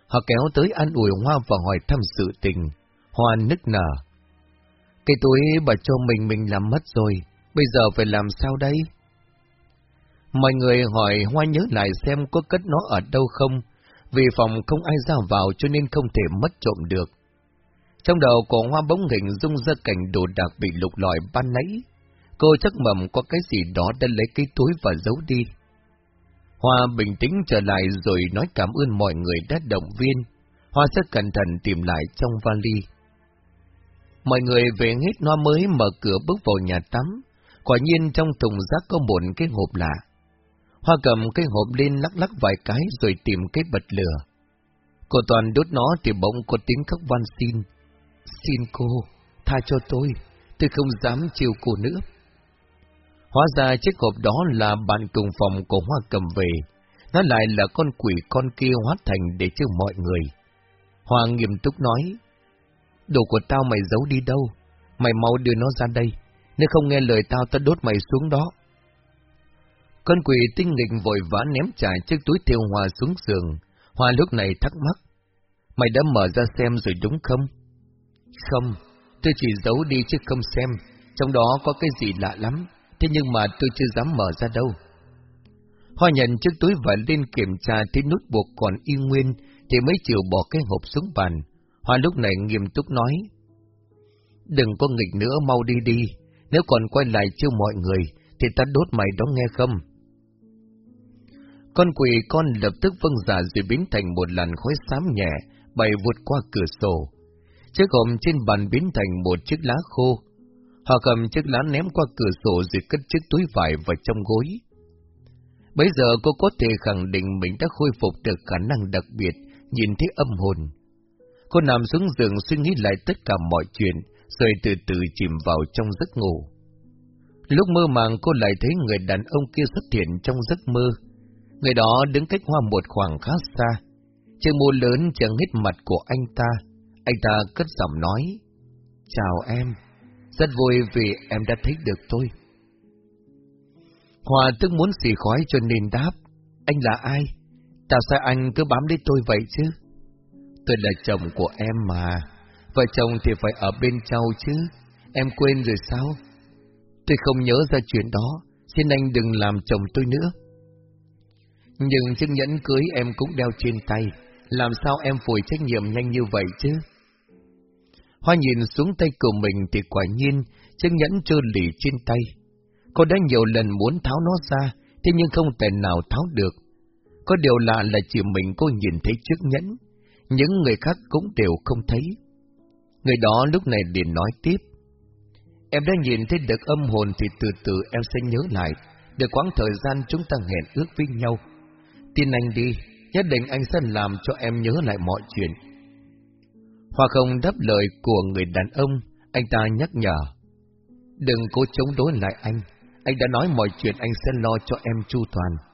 Họ kéo tới an ủi Hoa và hỏi thăm sự tình. Hoa nức nở. Cái túi bà cho mình mình làm mất rồi, bây giờ phải làm sao đây? Mọi người hỏi Hoa nhớ lại xem có cất nó ở đâu không, vì phòng không ai ra vào cho nên không thể mất trộm được. Trong đầu của Hoa bóng hình dung ra cảnh đồ đạc bị lục lọi ban nãy. Cô chắc mầm có cái gì đó đã lấy cái túi và giấu đi. Hoa bình tĩnh trở lại rồi nói cảm ơn mọi người đã động viên. Hoa sẽ cẩn thận tìm lại trong vali. Mọi người về hết nó mới mở cửa bước vào nhà tắm. Quả nhiên trong thùng rác có một cái hộp lạ. Hoa cầm cái hộp lên lắc lắc vài cái rồi tìm cái bật lửa. Cô toàn đốt nó thì bỗng có tiếng khóc van xin. Xin cô, tha cho tôi, tôi không dám chiều cô nữa. Hóa ra chiếc hộp đó là bạn cùng phòng của Hoa cầm về. Nó lại là con quỷ con kia hóa thành để cho mọi người. Hoa nghiêm túc nói, Đồ của tao mày giấu đi đâu? Mày mau đưa nó ra đây, nếu không nghe lời tao tao đốt mày xuống đó. Con quỷ tinh nghịch vội vã ném trải chiếc túi tiêu Hoa xuống giường. Hoa lúc này thắc mắc, mày đã mở ra xem rồi đúng không? Không, tôi chỉ giấu đi chứ không xem, trong đó có cái gì lạ lắm thế nhưng mà tôi chưa dám mở ra đâu. Hoa nhận chiếc túi và lên kiểm tra thấy nút buộc còn y nguyên, thì mới chịu bỏ cái hộp xuống bàn. Hoa lúc này nghiêm túc nói, Đừng có nghịch nữa mau đi đi, nếu còn quay lại chiêu mọi người, thì ta đốt mày đó nghe không? Con quỷ con lập tức vâng giả rồi biến thành một làn khói xám nhẹ, bay vụt qua cửa sổ. Chiếc hộp trên bàn biến thành một chiếc lá khô, Họ cầm chiếc lá ném qua cửa sổ rồi cất chiếc túi vải vào trong gối. Bây giờ cô có thể khẳng định mình đã khôi phục được khả năng đặc biệt, nhìn thấy âm hồn. Cô nằm xuống giường suy nghĩ lại tất cả mọi chuyện, rồi từ từ chìm vào trong giấc ngủ. Lúc mơ màng cô lại thấy người đàn ông kia xuất hiện trong giấc mơ. Người đó đứng cách hoa một khoảng khá xa. Chiếc mũ lớn chẳng hết mặt của anh ta. Anh ta cất giọng nói, Chào em, rất vui vì em đã thích được tôi. Hòa tức muốn xì khói cho nên đáp, anh là ai? Tại sao anh cứ bám lấy tôi vậy chứ? Tôi là chồng của em mà, vợ chồng thì phải ở bên nhau chứ, em quên rồi sao? Tôi không nhớ ra chuyện đó, xin anh đừng làm chồng tôi nữa. Nhưng chiếc nhẫn cưới em cũng đeo trên tay, làm sao em phủi trách nhiệm nhanh như vậy chứ? Hoa nhìn xuống tay của mình thì quả nhiên, chiếc nhẫn trơ lì trên tay. Cô đã nhiều lần muốn tháo nó ra, thế nhưng không thể nào tháo được. Có điều lạ là chỉ mình cô nhìn thấy chiếc nhẫn, những người khác cũng đều không thấy. Người đó lúc này liền nói tiếp. Em đã nhìn thấy được âm hồn thì từ từ em sẽ nhớ lại, được quãng thời gian chúng ta hẹn ước với nhau. Tin anh đi, nhất định anh sẽ làm cho em nhớ lại mọi chuyện. Hoa không đáp lời của người đàn ông, anh ta nhắc nhở. Đừng cố chống đối lại anh, anh đã nói mọi chuyện anh sẽ lo cho em chu toàn.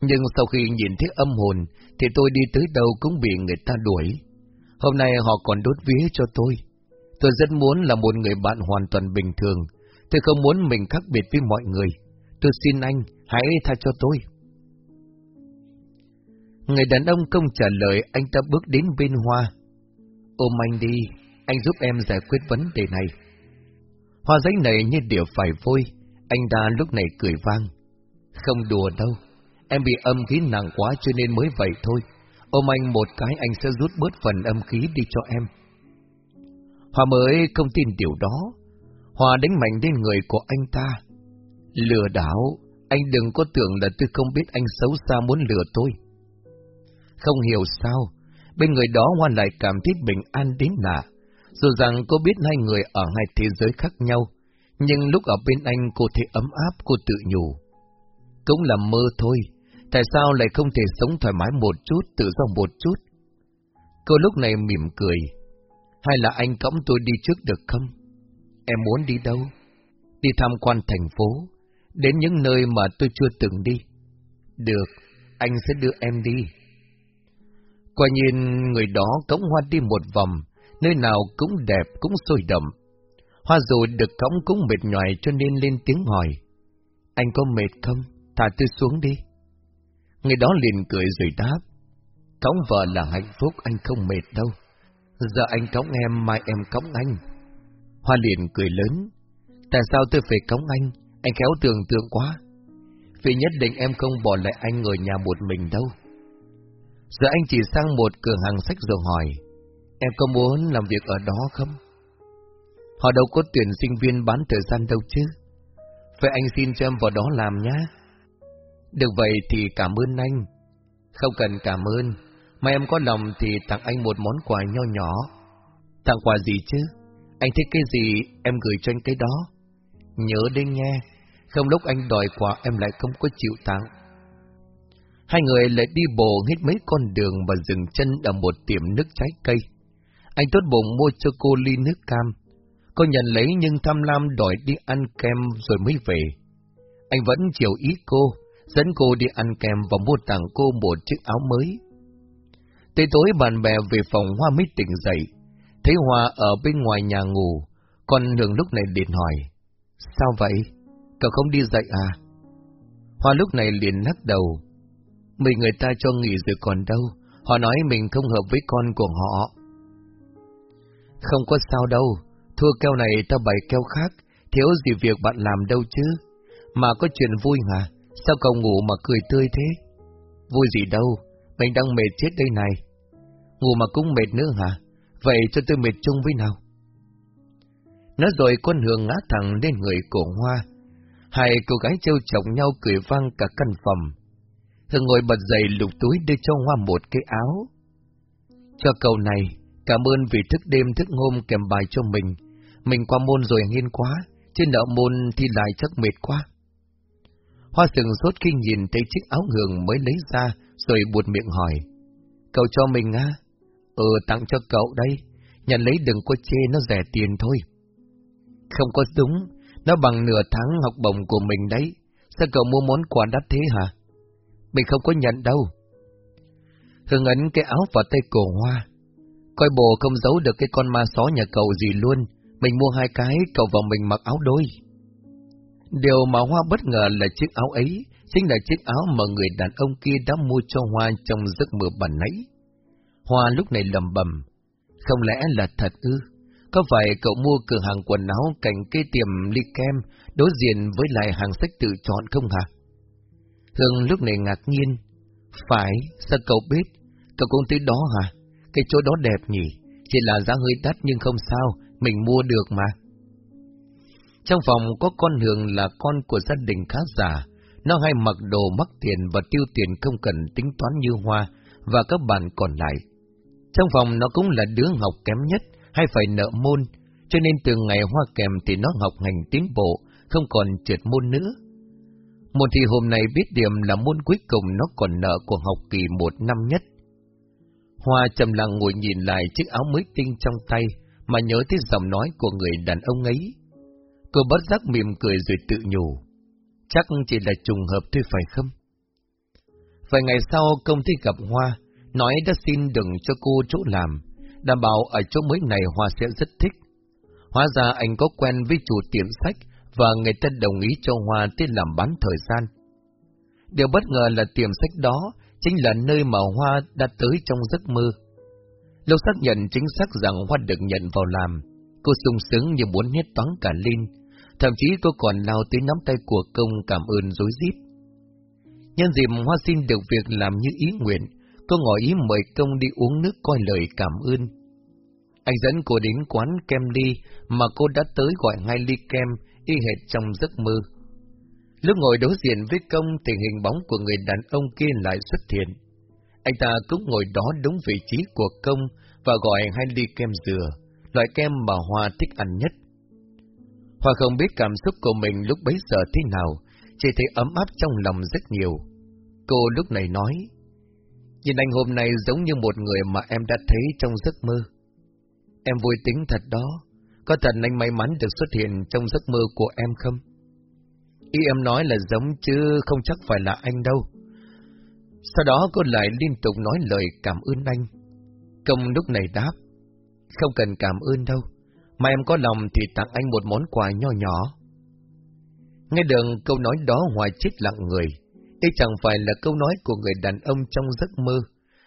Nhưng sau khi nhìn thấy âm hồn, thì tôi đi tới đâu cũng bị người ta đuổi. Hôm nay họ còn đốt vía cho tôi. Tôi rất muốn là một người bạn hoàn toàn bình thường. Tôi không muốn mình khác biệt với mọi người. Tôi xin anh, hãy tha cho tôi. Người đàn ông không trả lời, anh ta bước đến bên Hoa. Ôm anh đi, anh giúp em giải quyết vấn đề này. Hoa giấy này như điều phải vôi, anh ta lúc này cười vang. Không đùa đâu, em bị âm khí nặng quá cho nên mới vậy thôi. Ôm anh một cái anh sẽ rút bớt phần âm khí đi cho em. hòa mới không tin điều đó. hòa đánh mạnh lên người của anh ta. Lừa đảo, anh đừng có tưởng là tôi không biết anh xấu xa muốn lừa tôi. Không hiểu sao, bên người đó Hoa lại cảm thấy bình an đến lạ. Dù rằng cô biết hai người ở hai thế giới khác nhau, nhưng lúc ở bên anh cô thấy ấm áp, cô tự nhủ. Cũng là mơ thôi, tại sao lại không thể sống thoải mái một chút, tự do một chút? Cô lúc này mỉm cười. Hay là anh cõng tôi đi trước được không? Em muốn đi đâu? Đi tham quan thành phố, đến những nơi mà tôi chưa từng đi. Được, anh sẽ đưa em đi. Quả nhiên người đó cõng hoa đi một vòng, nơi nào cũng đẹp, cũng sôi động. Hoa dù được cõng cũng mệt nhòi cho nên lên tiếng hỏi. Anh có mệt không? Thả tôi xuống đi. Người đó liền cười rồi đáp. Cõng vợ là hạnh phúc, anh không mệt đâu. Giờ anh cõng em, mai em cõng anh. Hoa liền cười lớn. Tại sao tôi phải cõng anh? Anh khéo tưởng tượng quá. Vì nhất định em không bỏ lại anh ở nhà một mình đâu. Giờ anh chỉ sang một cửa hàng sách rồi hỏi, em có muốn làm việc ở đó không? Họ đâu có tuyển sinh viên bán thời gian đâu chứ. Vậy anh xin cho em vào đó làm nhá. Được vậy thì cảm ơn anh. Không cần cảm ơn, mà em có lòng thì tặng anh một món quà nho nhỏ. Tặng quà gì chứ? Anh thích cái gì em gửi cho anh cái đó. Nhớ đến nghe, không lúc anh đòi quà em lại không có chịu tặng. Hai người lại đi bộ hết mấy con đường và dừng chân ở một tiệm nước trái cây. Anh tốt bụng mua cho cô ly nước cam. Cô nhận lấy nhưng tham lam đòi đi ăn kem rồi mới về. Anh vẫn chiều ý cô, dẫn cô đi ăn kem và mua tặng cô một chiếc áo mới. Tới tối bạn bè về phòng Hoa mới tỉnh dậy, thấy Hoa ở bên ngoài nhà ngủ, còn Hường lúc này liền hỏi, sao vậy? Cậu không đi dậy à? Hoa lúc này liền lắc đầu, mình người ta cho nghỉ rồi còn đâu, họ nói mình không hợp với con của họ. Không có sao đâu, thua keo này ta bày keo khác, thiếu gì việc bạn làm đâu chứ. Mà có chuyện vui hả? Sao cậu ngủ mà cười tươi thế? Vui gì đâu, mình đang mệt chết đây này. Ngủ mà cũng mệt nữa hả? Vậy cho tôi mệt chung với nào? Nói rồi con hương ngã thẳng lên người cổ hoa. Hai cô gái trêu chọc nhau cười vang cả căn phòng. Hương ngồi bật dậy lục túi đưa cho Hoa một cái áo. Cho cậu này, cảm ơn vì thức đêm thức hôm kèm bài cho mình. Mình qua môn rồi nghiên quá, trên nợ môn thì lại chắc mệt quá. Hoa sừng sốt khi nhìn thấy chiếc áo hường mới lấy ra, rồi buột miệng hỏi. Cậu cho mình á? Ừ, tặng cho cậu đây. Nhận lấy đừng có chê, nó rẻ tiền thôi. Không có đúng, nó bằng nửa tháng học bổng của mình đấy. Sao cậu mua món quà đắt thế hả? Mình không có nhận đâu. Hương ấn cái áo vào tay cổ hoa. Coi bộ không giấu được cái con ma só nhà cậu gì luôn, mình mua hai cái, cậu vào mình mặc áo đôi. Điều mà Hoa bất ngờ là chiếc áo ấy, chính là chiếc áo mà người đàn ông kia đã mua cho Hoa trong giấc mơ bản nãy. Hoa lúc này lầm bầm, không lẽ là thật ư? Có phải cậu mua cửa hàng quần áo cạnh cây tiệm ly kem đối diện với lại hàng sách tự chọn không hả? Hương lúc này ngạc nhiên. Phải, sao cậu biết? Cậu công ty đó hả? Cái chỗ đó đẹp nhỉ? Chỉ là giá hơi đắt nhưng không sao, mình mua được mà. Trong phòng có con hường là con của gia đình khá giả. Nó hay mặc đồ mắc tiền và tiêu tiền không cần tính toán như Hoa và các bạn còn lại. Trong phòng nó cũng là đứa học kém nhất, hay phải nợ môn, cho nên từ ngày hoa kèm thì nó học hành tiến bộ, không còn trượt môn nữa. Một thì hôm nay biết điểm là môn cuối cùng nó còn nợ của học kỳ một năm nhất. Hoa trầm lặng ngồi nhìn lại chiếc áo mới tinh trong tay, mà nhớ tới giọng nói của người đàn ông ấy. Cô bất giác mỉm cười rồi tự nhủ. Chắc chỉ là trùng hợp thôi phải không? Vài ngày sau công ty gặp Hoa, nói đã xin đừng cho cô chỗ làm, đảm bảo ở chỗ mới này Hoa sẽ rất thích. Hóa ra anh có quen với chủ tiệm sách và người ta đồng ý cho Hoa tới làm bán thời gian. Điều bất ngờ là tiệm sách đó chính là nơi mà Hoa đã tới trong giấc mơ. Lúc xác nhận chính xác rằng Hoa được nhận vào làm, cô sung sướng như muốn hết toán cả lên, thậm chí cô còn lao tới nắm tay của công cảm ơn dối rít. Nhân dịp Hoa xin được việc làm như ý nguyện, cô ngỏ ý mời công đi uống nước coi lời cảm ơn. Anh dẫn cô đến quán kem ly mà cô đã tới gọi ngay ly kem y hệt trong giấc mơ. Lúc ngồi đối diện với công thì hình bóng của người đàn ông kia lại xuất hiện. Anh ta cũng ngồi đó đúng vị trí của công và gọi hai ly kem dừa, loại kem mà Hoa thích ăn nhất. Hoa không biết cảm xúc của mình lúc bấy giờ thế nào, chỉ thấy ấm áp trong lòng rất nhiều. Cô lúc này nói, Nhìn anh hôm nay giống như một người mà em đã thấy trong giấc mơ. Em vui tính thật đó, có thật anh may mắn được xuất hiện trong giấc mơ của em không? Ý em nói là giống chứ không chắc phải là anh đâu. Sau đó cô lại liên tục nói lời cảm ơn anh. Công lúc này đáp, không cần cảm ơn đâu, mà em có lòng thì tặng anh một món quà nho nhỏ. Nghe đường câu nói đó hoài chết lặng người, đây chẳng phải là câu nói của người đàn ông trong giấc mơ,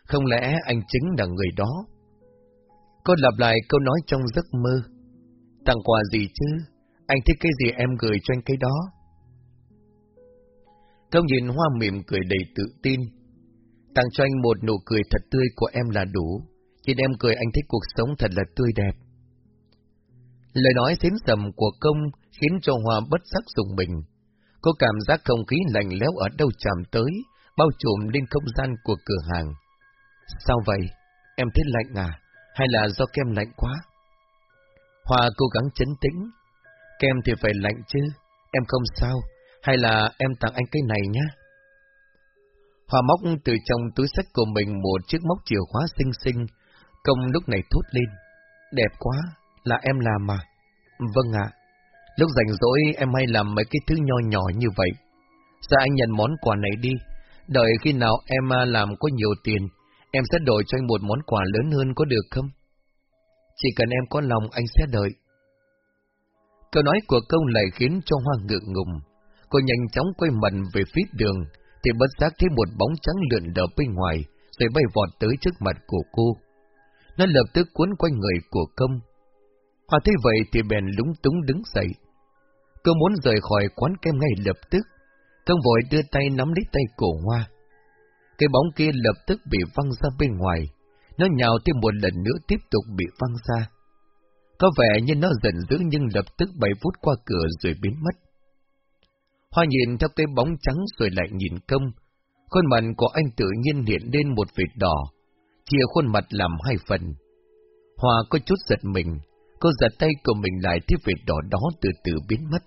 không lẽ anh chính là người đó? Cô lặp lại câu nói trong giấc mơ. Tặng quà gì chứ? Anh thích cái gì em gửi cho anh cái đó? Công nhìn hoa mỉm cười đầy tự tin. Tặng cho anh một nụ cười thật tươi của em là đủ. Nhìn em cười anh thích cuộc sống thật là tươi đẹp. Lời nói xến sầm của công khiến cho Hoa bất giác dùng mình. Cô cảm giác không khí lạnh lẽo ở đâu chạm tới, bao trùm lên không gian của cửa hàng. Sao vậy? Em thấy lạnh à? Hay là do kem lạnh quá? Hoa cố gắng chấn tĩnh. Kem thì phải lạnh chứ, em không sao. Hay là em tặng anh cái này nhá? Hoa móc từ trong túi sách của mình một chiếc móc chìa khóa xinh xinh. Công lúc này thốt lên. Đẹp quá, là em làm mà. Vâng ạ. Lúc rảnh rỗi em hay làm mấy cái thứ nho nhỏ như vậy. Sao anh nhận món quà này đi? Đợi khi nào em à, làm có nhiều tiền, em sẽ đổi cho anh một món quà lớn hơn có được không? Chỉ cần em có lòng anh sẽ đợi. Câu nói của công lại khiến cho Hoa ngượng ngùng. Cô nhanh chóng quay mặt về phía đường, thì bất giác thấy một bóng trắng lượn đờ bên ngoài, rồi bay vọt tới trước mặt của cô. Nó lập tức cuốn quanh người của công. Hoa thấy vậy thì bèn lúng túng đứng dậy. Cô muốn rời khỏi quán kem ngay lập tức. thông vội đưa tay nắm lấy tay cổ Hoa. Cái bóng kia lập tức bị văng ra bên ngoài. Nó nhào thêm một lần nữa tiếp tục bị văng ra. Có vẻ như nó giận dữ nhưng lập tức bay vút qua cửa rồi biến mất. Hoa nhìn theo cái bóng trắng rồi lại nhìn công. Khuôn mặt của anh tự nhiên hiện lên một vệt đỏ, chia khuôn mặt làm hai phần. Hoa có chút giật mình, cô giật tay của mình lại thì vệt đỏ đó từ từ biến mất.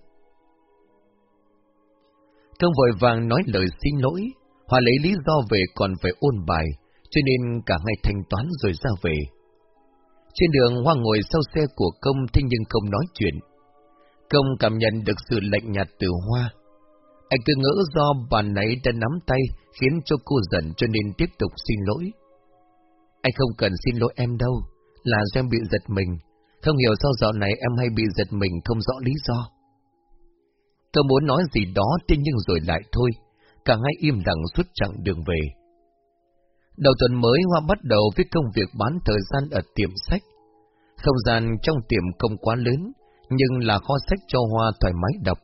Công vội vàng nói lời xin lỗi, Hoa lấy lý do về còn phải ôn bài, cho nên cả ngày thanh toán rồi ra về. Trên đường Hoa ngồi sau xe của công thế nhưng không nói chuyện. Công cảm nhận được sự lạnh nhạt từ Hoa. Anh cứ ngỡ do bàn nãy đã nắm tay khiến cho cô giận cho nên tiếp tục xin lỗi. Anh không cần xin lỗi em đâu, Là do em bị giật mình, không hiểu sao dạo này em hay bị giật mình không rõ lý do. Tôi muốn nói gì đó thế nhưng rồi lại thôi, cả hai im lặng suốt chặng đường về. Đầu tuần mới Hoa bắt đầu với công việc bán thời gian ở tiệm sách. Không gian trong tiệm không quá lớn, nhưng là kho sách cho Hoa thoải mái đọc.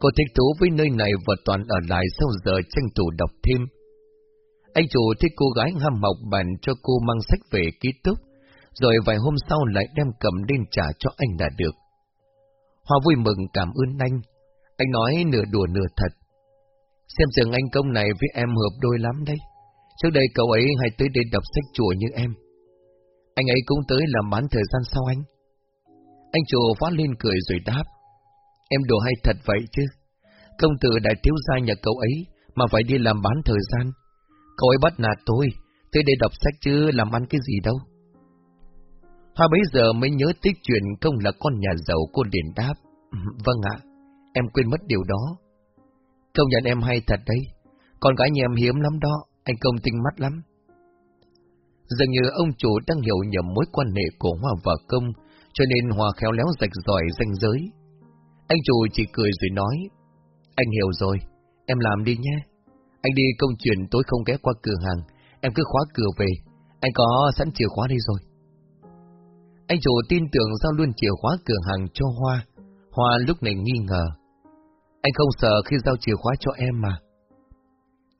Cô thích thú với nơi này và toàn ở lại sau giờ tranh thủ đọc thêm. Anh chủ thích cô gái ham học bàn cho cô mang sách về ký túc, rồi vài hôm sau lại đem cầm lên trả cho anh là được. Hoa vui mừng cảm ơn anh. Anh nói nửa đùa nửa thật. Xem chừng anh công này với em hợp đôi lắm đấy. Trước đây cậu ấy hay tới đây đọc sách chùa như em. Anh ấy cũng tới làm bán thời gian sau anh. Anh chùa phát lên cười rồi đáp. Em đùa hay thật vậy chứ? Công tử đại thiếu gia nhà cậu ấy mà phải đi làm bán thời gian. Cậu ấy bắt nạt tôi, tới đây đọc sách chứ làm ăn cái gì đâu. Hoa bấy giờ mới nhớ tích chuyện công là con nhà giàu cô liền đáp. Vâng ạ, em quên mất điều đó. Công nhận em hay thật đấy, con gái nhà em hiếm lắm đó, anh công tinh mắt lắm. Dường như ông chủ đang hiểu nhầm mối quan hệ của Hoa và công, cho nên Hoa khéo léo rạch giỏi danh giới. Anh chủ chỉ cười rồi nói, anh hiểu rồi, em làm đi nhé. Anh đi công chuyện tối không ghé qua cửa hàng, em cứ khóa cửa về, anh có sẵn chìa khóa đi rồi. Anh chủ tin tưởng giao luôn chìa khóa cửa hàng cho Hoa, Hoa lúc này nghi ngờ. Anh không sợ khi giao chìa khóa cho em mà.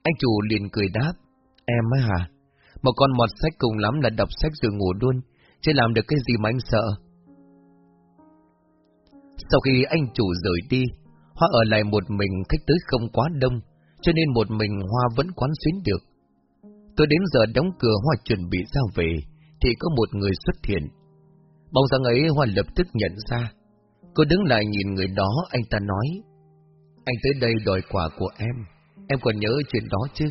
Anh chủ liền cười đáp, em á hả? Một con mọt sách cùng lắm là đọc sách rồi ngủ luôn, chứ làm được cái gì mà anh sợ. Sau khi anh chủ rời đi, Hoa ở lại một mình khách tới không quá đông, cho nên một mình Hoa vẫn quán xuyến được. Tôi đến giờ đóng cửa Hoa chuẩn bị ra về, thì có một người xuất hiện. Bóng dáng ấy Hoa lập tức nhận ra. Cô đứng lại nhìn người đó, anh ta nói, anh tới đây đòi quà của em, em còn nhớ chuyện đó chứ?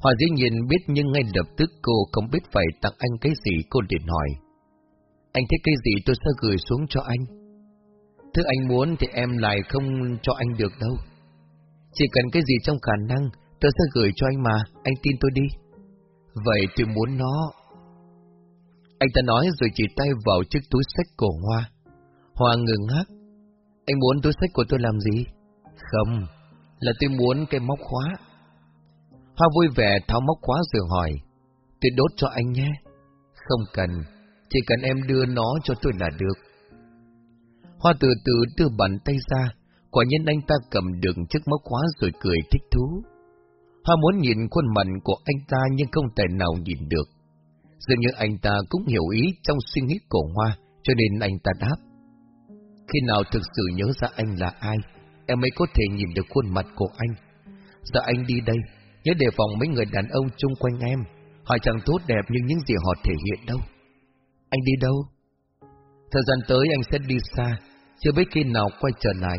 Hoa dĩ nhiên biết nhưng ngay lập tức cô không biết phải tặng anh cái gì cô liền hỏi. Anh thích cái gì tôi sẽ gửi xuống cho anh. Thứ anh muốn thì em lại không cho anh được đâu. Chỉ cần cái gì trong khả năng, tôi sẽ gửi cho anh mà, anh tin tôi đi. Vậy tôi muốn nó. Anh ta nói rồi chỉ tay vào chiếc túi sách của Hoa. Hoa ngừng ngác. Anh muốn túi sách của tôi làm gì? Không, là tôi muốn cái móc khóa. Hoa vui vẻ tháo móc khóa rồi hỏi. Tôi đốt cho anh nhé. Không cần, chỉ cần em đưa nó cho tôi là được. Hoa từ từ đưa bàn tay ra, quả nhiên anh ta cầm được chiếc móc khóa rồi cười thích thú. Hoa muốn nhìn khuôn mặt của anh ta nhưng không thể nào nhìn được. Dường như anh ta cũng hiểu ý trong suy nghĩ của Hoa, cho nên anh ta đáp. Khi nào thực sự nhớ ra anh là ai, em mới có thể nhìn được khuôn mặt của anh. Giờ anh đi đây, nhớ đề phòng mấy người đàn ông chung quanh em. Họ chẳng tốt đẹp như những gì họ thể hiện đâu. Anh đi đâu? Thời gian tới anh sẽ đi xa, chưa biết khi nào quay trở lại.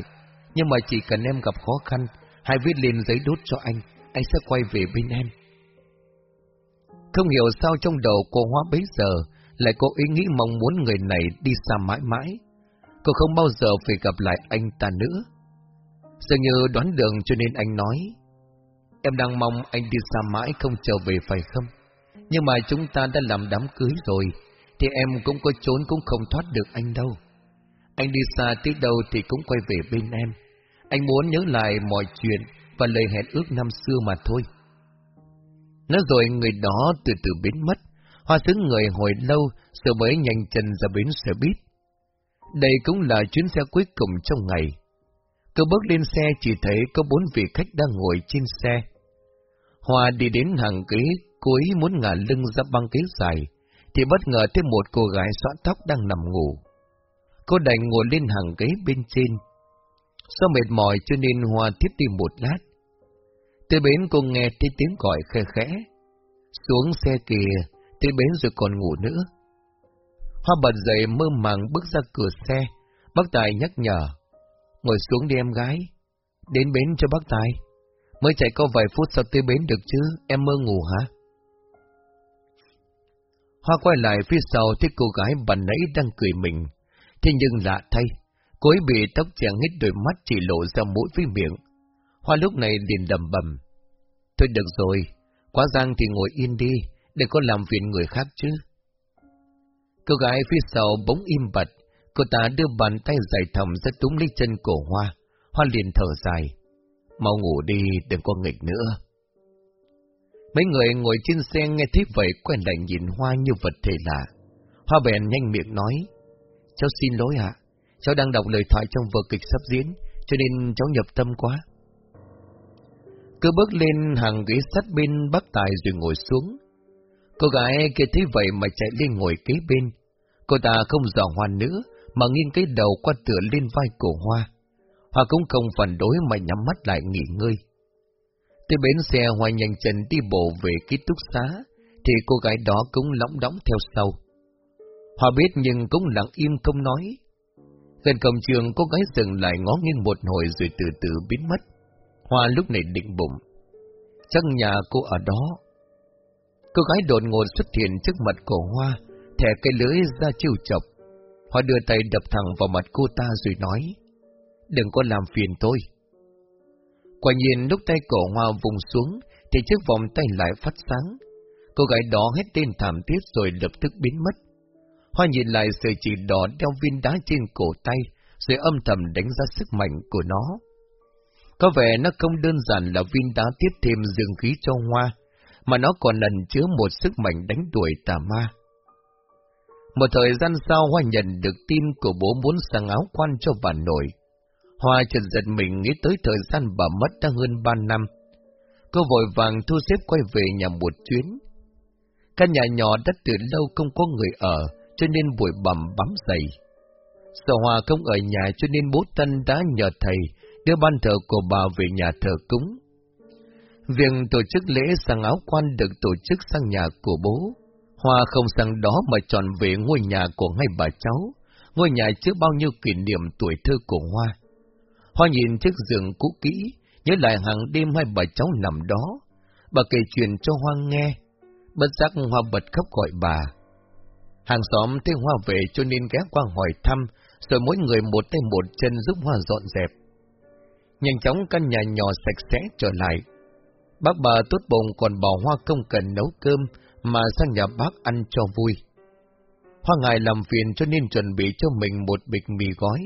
Nhưng mà chỉ cần em gặp khó khăn, hãy viết lên giấy đốt cho anh, anh sẽ quay về bên em. Không hiểu sao trong đầu cô Hóa bấy giờ lại có ý nghĩ mong muốn người này đi xa mãi mãi. Cô không bao giờ phải gặp lại anh ta nữa. Dường như đoán đường cho nên anh nói, em đang mong anh đi xa mãi không trở về phải không? Nhưng mà chúng ta đã làm đám cưới rồi, thì em cũng có trốn cũng không thoát được anh đâu. Anh đi xa tới đâu thì cũng quay về bên em. Anh muốn nhớ lại mọi chuyện và lời hẹn ước năm xưa mà thôi. Nói rồi người đó từ từ biến mất, hoa xứng người hồi lâu rồi mới nhanh chân ra bến xe buýt. Đây cũng là chuyến xe cuối cùng trong ngày. Cứ bước lên xe chỉ thấy có bốn vị khách đang ngồi trên xe. Hoa đi đến hàng ghế, cuối muốn ngả lưng ra băng ghế dài, thì bất ngờ thêm một cô gái xõa tóc đang nằm ngủ. Cô đành ngồi lên hàng ghế bên trên. Do mệt mỏi cho nên Hoa thiếp đi một lát. Tới bến cô nghe thấy tiếng gọi khe khẽ. Xuống xe kìa, tới bến rồi còn ngủ nữa. Hoa bật dậy mơ màng bước ra cửa xe, bác Tài nhắc nhở. Ngồi xuống đi em gái, đến bến cho bác Tài. Mới chạy có vài phút sau tới bến được chứ, em mơ ngủ hả? Hoa quay lại phía sau thấy cô gái bàn nãy đang cười mình. Thế nhưng lạ thay, cô ấy bị tóc chàng hết đôi mắt chỉ lộ ra mũi với miệng. Hoa lúc này liền đầm bầm. Thôi được rồi, quá giang thì ngồi yên đi, để có làm phiền người khác chứ. Cô gái phía sau bỗng im bật, cô ta đưa bàn tay dài thầm ra túm lấy chân cổ Hoa. Hoa liền thở dài. Mau ngủ đi, đừng có nghịch nữa. Mấy người ngồi trên xe nghe thấy vậy quen lại nhìn Hoa như vật thể lạ. Hoa bèn nhanh miệng nói. Cháu xin lỗi ạ, cháu đang đọc lời thoại trong vở kịch sắp diễn, cho nên cháu nhập tâm quá. Cứ bước lên hàng ghế sắt bên bác tài rồi ngồi xuống. Cô gái kia thấy vậy mà chạy lên ngồi kế bên. Cô ta không dò hoa nữa, mà nghiêng cái đầu qua tựa lên vai cổ hoa. Hoa cũng không phản đối mà nhắm mắt lại nghỉ ngơi. Tới bến xe Hoa nhanh chân đi bộ về ký túc xá, thì cô gái đó cũng lóng đóng theo sau. Hoa biết nhưng cũng lặng im không nói. Gần cổng trường cô gái dừng lại ngó nghiêng một hồi rồi từ từ biến mất. Hoa lúc này định bụng. Chắc nhà cô ở đó. Cô gái đột ngột xuất hiện trước mặt cổ Hoa, thẻ cây lưới ra chiêu chọc. Hoa đưa tay đập thẳng vào mặt cô ta rồi nói, đừng có làm phiền tôi. Quả nhiên lúc tay cổ Hoa vùng xuống, thì chiếc vòng tay lại phát sáng. Cô gái đó hét tên thảm thiết rồi lập tức biến mất. Hoa nhìn lại sợi chỉ đỏ đeo viên đá trên cổ tay, rồi âm thầm đánh giá sức mạnh của nó. Có vẻ nó không đơn giản là viên đá tiếp thêm dương khí cho Hoa, mà nó còn lần chứa một sức mạnh đánh đuổi tà ma. Một thời gian sau Hoa nhận được tin của bố muốn sang áo quan cho bà nội. Hoa chợt giật mình nghĩ tới thời gian bà mất đã hơn ba năm. Cô vội vàng thu xếp quay về nhà một chuyến. Căn nhà nhỏ đã từ lâu không có người ở, cho nên buổi bầm bám dày. sợ hoa không ở nhà cho nên bố Tân đã nhờ thầy đưa ban thờ của bà về nhà thờ cúng. Việc tổ chức lễ sang áo quan được tổ chức sang nhà của bố. Hoa không sang đó mà tròn về ngôi nhà của ngay bà cháu, ngôi nhà chứa bao nhiêu kỷ niệm tuổi thơ của Hoa. Hoa nhìn chiếc giường cũ kỹ, nhớ lại hàng đêm hai bà cháu nằm đó. Bà kể chuyện cho Hoa nghe. Bất giác Hoa bật khóc gọi bà. Hàng xóm thấy Hoa về cho nên ghé qua hỏi thăm, rồi mỗi người một tay một chân giúp Hoa dọn dẹp. Nhanh chóng căn nhà nhỏ sạch sẽ trở lại. Bác bà tốt bụng còn bỏ Hoa không cần nấu cơm, mà sang nhà bác ăn cho vui. Hoa ngài làm phiền cho nên chuẩn bị cho mình một bịch mì gói.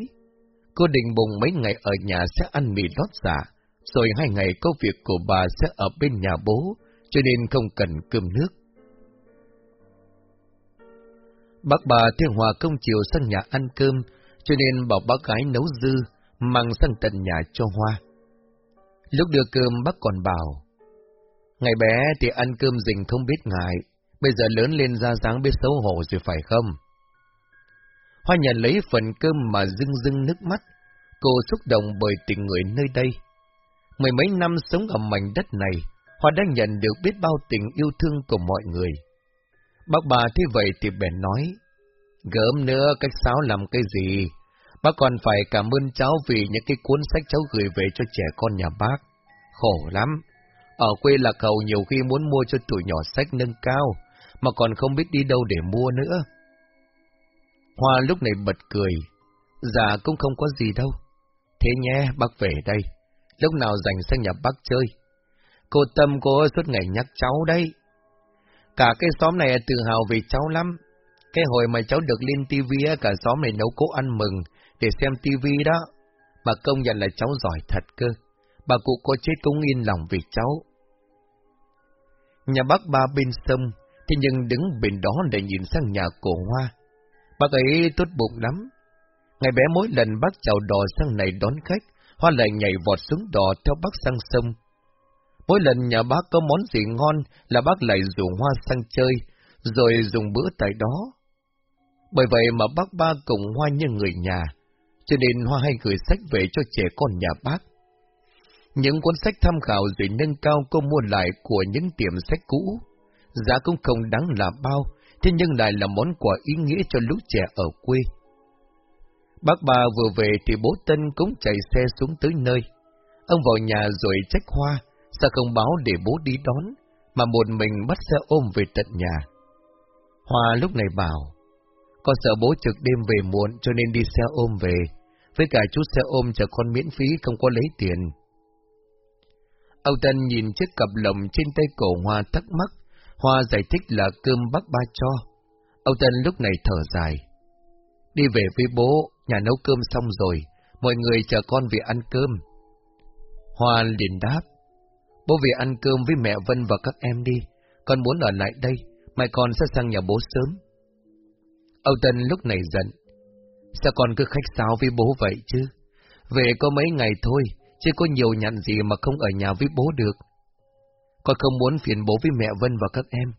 Cô định bụng mấy ngày ở nhà sẽ ăn mì lót giả, rồi hai ngày có việc của bà sẽ ở bên nhà bố, cho nên không cần cơm nước. Bác bà Thiên Hòa không chịu sang nhà ăn cơm, cho nên bảo bác gái nấu dư, mang sang tận nhà cho Hoa. Lúc đưa cơm bác còn bảo, Ngày bé thì ăn cơm rình không biết ngại, bây giờ lớn lên ra dáng biết xấu hổ rồi phải không? Hoa nhận lấy phần cơm mà rưng rưng nước mắt, cô xúc động bởi tình người nơi đây. Mười mấy năm sống ở mảnh đất này, Hoa đã nhận được biết bao tình yêu thương của mọi người. Bác bà thế vậy thì bèn nói, gớm nữa cách sáo làm cái gì? Bác còn phải cảm ơn cháu vì những cái cuốn sách cháu gửi về cho trẻ con nhà bác. Khổ lắm, ở quê lạc hầu nhiều khi muốn mua cho tuổi nhỏ sách nâng cao, mà còn không biết đi đâu để mua nữa. Hoa lúc này bật cười, dạ cũng không có gì đâu. Thế nhé, bác về đây, lúc nào dành sang nhà bác chơi. Cô Tâm cô suốt ngày nhắc cháu đấy. Cả cái xóm này tự hào vì cháu lắm. Cái hồi mà cháu được lên tivi cả xóm này nấu cố ăn mừng để xem tivi đó. Bà công nhận là cháu giỏi thật cơ. Bà cụ có chết cũng yên lòng vì cháu. Nhà bác ba bên sông, thế nhưng đứng bên đó để nhìn sang nhà cổ hoa. Bác ấy tốt bụng lắm. Ngày bé mỗi lần bác chào đò sang này đón khách, hoa lại nhảy vọt xuống đò theo bác sang sông. Mỗi lần nhà bác có món gì ngon là bác lại rủ hoa sang chơi, rồi dùng bữa tại đó. Bởi vậy mà bác ba cùng hoa như người nhà, cho nên hoa hay gửi sách về cho trẻ con nhà bác. Những cuốn sách tham khảo rồi nâng cao cô mua lại của những tiệm sách cũ. Giá cũng không đáng là bao, thế nhưng lại là món quà ý nghĩa cho lũ trẻ ở quê. Bác bà vừa về thì bố Tân cũng chạy xe xuống tới nơi. Ông vào nhà rồi trách Hoa, sao không báo để bố đi đón, mà một mình bắt xe ôm về tận nhà. Hoa lúc này bảo, con sợ bố trực đêm về muộn cho nên đi xe ôm về, với cả chút xe ôm cho con miễn phí không có lấy tiền. Âu Tân nhìn chiếc cặp lồng trên tay cổ Hoa thắc mắc, Hoa giải thích là cơm bác ba cho. Âu Tân lúc này thở dài. Đi về với bố, nhà nấu cơm xong rồi, mọi người chờ con về ăn cơm. Hoa liền đáp. Bố về ăn cơm với mẹ Vân và các em đi, con muốn ở lại đây, mai con sẽ sang nhà bố sớm. Âu Tân lúc này giận. Sao con cứ khách sáo với bố vậy chứ? Về có mấy ngày thôi, chứ có nhiều nhận gì mà không ở nhà với bố được. Con không muốn phiền bố với mẹ Vân và các em.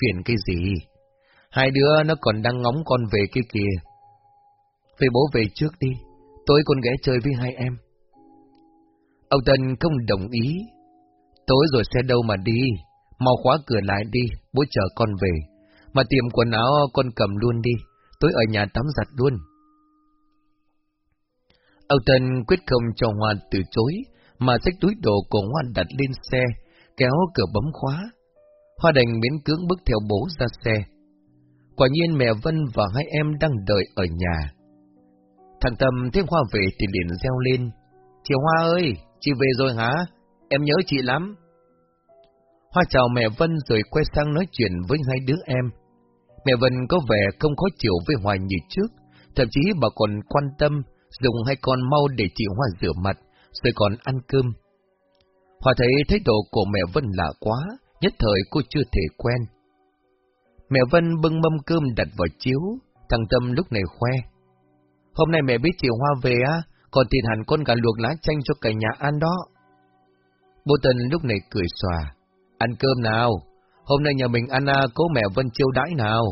Phiền cái gì? Hai đứa nó còn đang ngóng con về kia kìa. Về bố về trước đi, tối con ghé chơi với hai em. Ông Tân không đồng ý. Tối rồi xe đâu mà đi, mau khóa cửa lại đi, bố chờ con về. Mà tiệm quần áo con cầm luôn đi, tối ở nhà tắm giặt luôn. Âu Tân quyết không cho Hoa từ chối, mà xách túi đồ của Hoa đặt lên xe, kéo cửa bấm khóa. Hoa đành miễn cưỡng bước theo bố ra xe. Quả nhiên mẹ Vân và hai em đang đợi ở nhà. Thằng Tâm thấy Hoa về thì liền reo lên. Chị Hoa ơi, chị về rồi hả? Em nhớ chị lắm. Hoa chào mẹ Vân rồi quay sang nói chuyện với hai đứa em. Mẹ Vân có vẻ không khó chịu với Hoa như trước, thậm chí bà còn quan tâm dùng hai con mau để chị Hoa rửa mặt, rồi còn ăn cơm. Hoa thấy thái độ của mẹ Vân lạ quá, nhất thời cô chưa thể quen. Mẹ Vân bưng mâm cơm đặt vào chiếu, thằng Tâm lúc này khoe. Hôm nay mẹ biết chị Hoa về á, còn tiền hẳn con gà luộc lá chanh cho cả nhà ăn đó. Bố Tân lúc này cười xòa. Ăn cơm nào, hôm nay nhà mình ăn à, cố mẹ Vân chiêu đãi nào.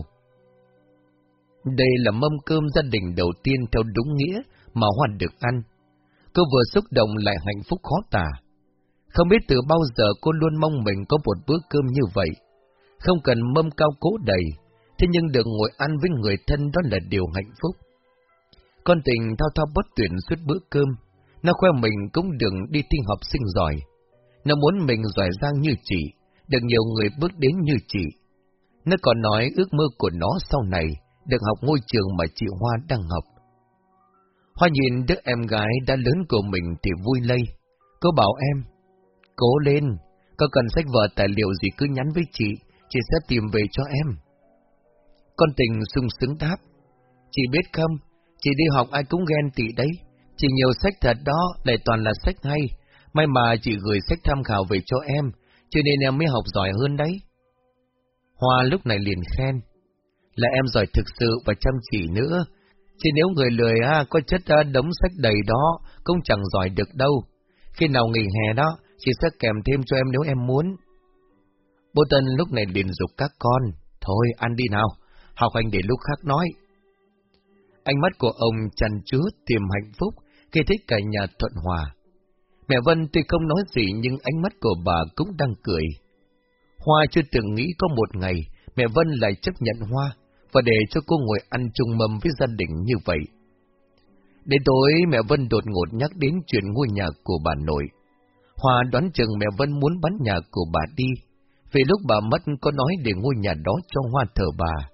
Đây là mâm cơm gia đình đầu tiên theo đúng nghĩa mà hoàn được ăn. Cô vừa xúc động lại hạnh phúc khó tả. Không biết từ bao giờ cô luôn mong mình có một bữa cơm như vậy. Không cần mâm cao cố đầy, thế nhưng được ngồi ăn với người thân đó là điều hạnh phúc. Con tình thao thao bất tuyển suốt bữa cơm, nó khoe mình cũng đừng đi thi học sinh giỏi. Nó muốn mình giỏi giang như chị, được nhiều người bước đến như chị. Nó còn nói ước mơ của nó sau này, được học ngôi trường mà chị Hoa đang học. Hoa nhìn đứa em gái đã lớn của mình thì vui lây. Cô bảo em, cố lên, có cần sách vở tài liệu gì cứ nhắn với chị, chị sẽ tìm về cho em. Con tình sung sướng đáp, chị biết không, chị đi học ai cũng ghen tị đấy, chị nhiều sách thật đó, lại toàn là sách hay, may mà chị gửi sách tham khảo về cho em, cho nên em mới học giỏi hơn đấy. Hoa lúc này liền khen, là em giỏi thực sự và chăm chỉ nữa, Chứ nếu người lười à, có chất à, đống sách đầy đó, cũng chẳng giỏi được đâu. Khi nào nghỉ hè đó, chị sẽ kèm thêm cho em nếu em muốn. Bố Tân lúc này liền dục các con, thôi ăn đi nào, học hành để lúc khác nói. Ánh mắt của ông chăn chứa tìm hạnh phúc khi thích cả nhà thuận hòa. Mẹ Vân tuy không nói gì nhưng ánh mắt của bà cũng đang cười. Hoa chưa từng nghĩ có một ngày mẹ Vân lại chấp nhận Hoa và để cho cô ngồi ăn chung mâm với gia đình như vậy. Đến tối mẹ Vân đột ngột nhắc đến chuyện ngôi nhà của bà nội. hoa đoán chừng mẹ Vân muốn bán nhà của bà đi, vì lúc bà mất có nói để ngôi nhà đó cho Hoa thờ bà.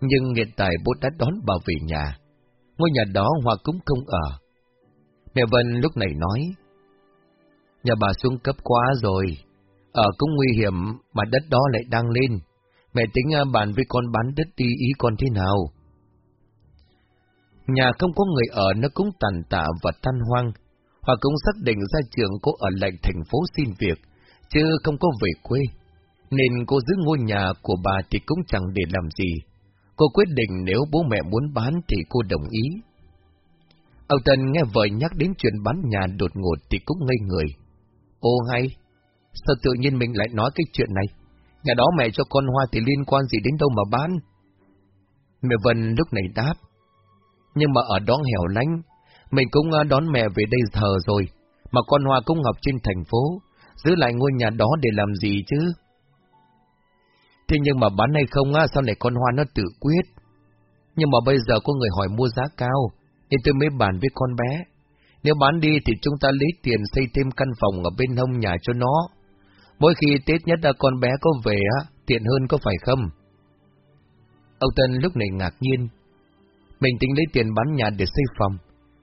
Nhưng hiện tại bố đã đón bà về nhà, ngôi nhà đó Hoa cũng không ở. Mẹ Vân lúc này nói, nhà bà xuống cấp quá rồi, ở cũng nguy hiểm mà đất đó lại đang lên, Mẹ tính à, bàn với con bán đất đi ý con thế nào? Nhà không có người ở nó cũng tàn tạ và tan hoang. Hoặc cũng xác định ra trường cô ở lại thành phố xin việc, chứ không có về quê. Nên cô giữ ngôi nhà của bà thì cũng chẳng để làm gì. Cô quyết định nếu bố mẹ muốn bán thì cô đồng ý. Âu Tân nghe vợ nhắc đến chuyện bán nhà đột ngột thì cũng ngây người. Ô hay, sao tự nhiên mình lại nói cái chuyện này? Nhà đó mẹ cho con hoa thì liên quan gì đến đâu mà bán? Mẹ Vân lúc này đáp. Nhưng mà ở đó hẻo lánh, mình cũng à, đón mẹ về đây thờ rồi, mà con hoa cũng học trên thành phố, giữ lại ngôi nhà đó để làm gì chứ? Thế nhưng mà bán hay không á, sao này con hoa nó tự quyết. Nhưng mà bây giờ có người hỏi mua giá cao, nên tôi mới bàn với con bé. Nếu bán đi thì chúng ta lấy tiền xây thêm căn phòng ở bên hông nhà cho nó, Mỗi khi Tết nhất là con bé có về á, tiện hơn có phải không? Âu Tân lúc này ngạc nhiên. Mình tính lấy tiền bán nhà để xây phòng.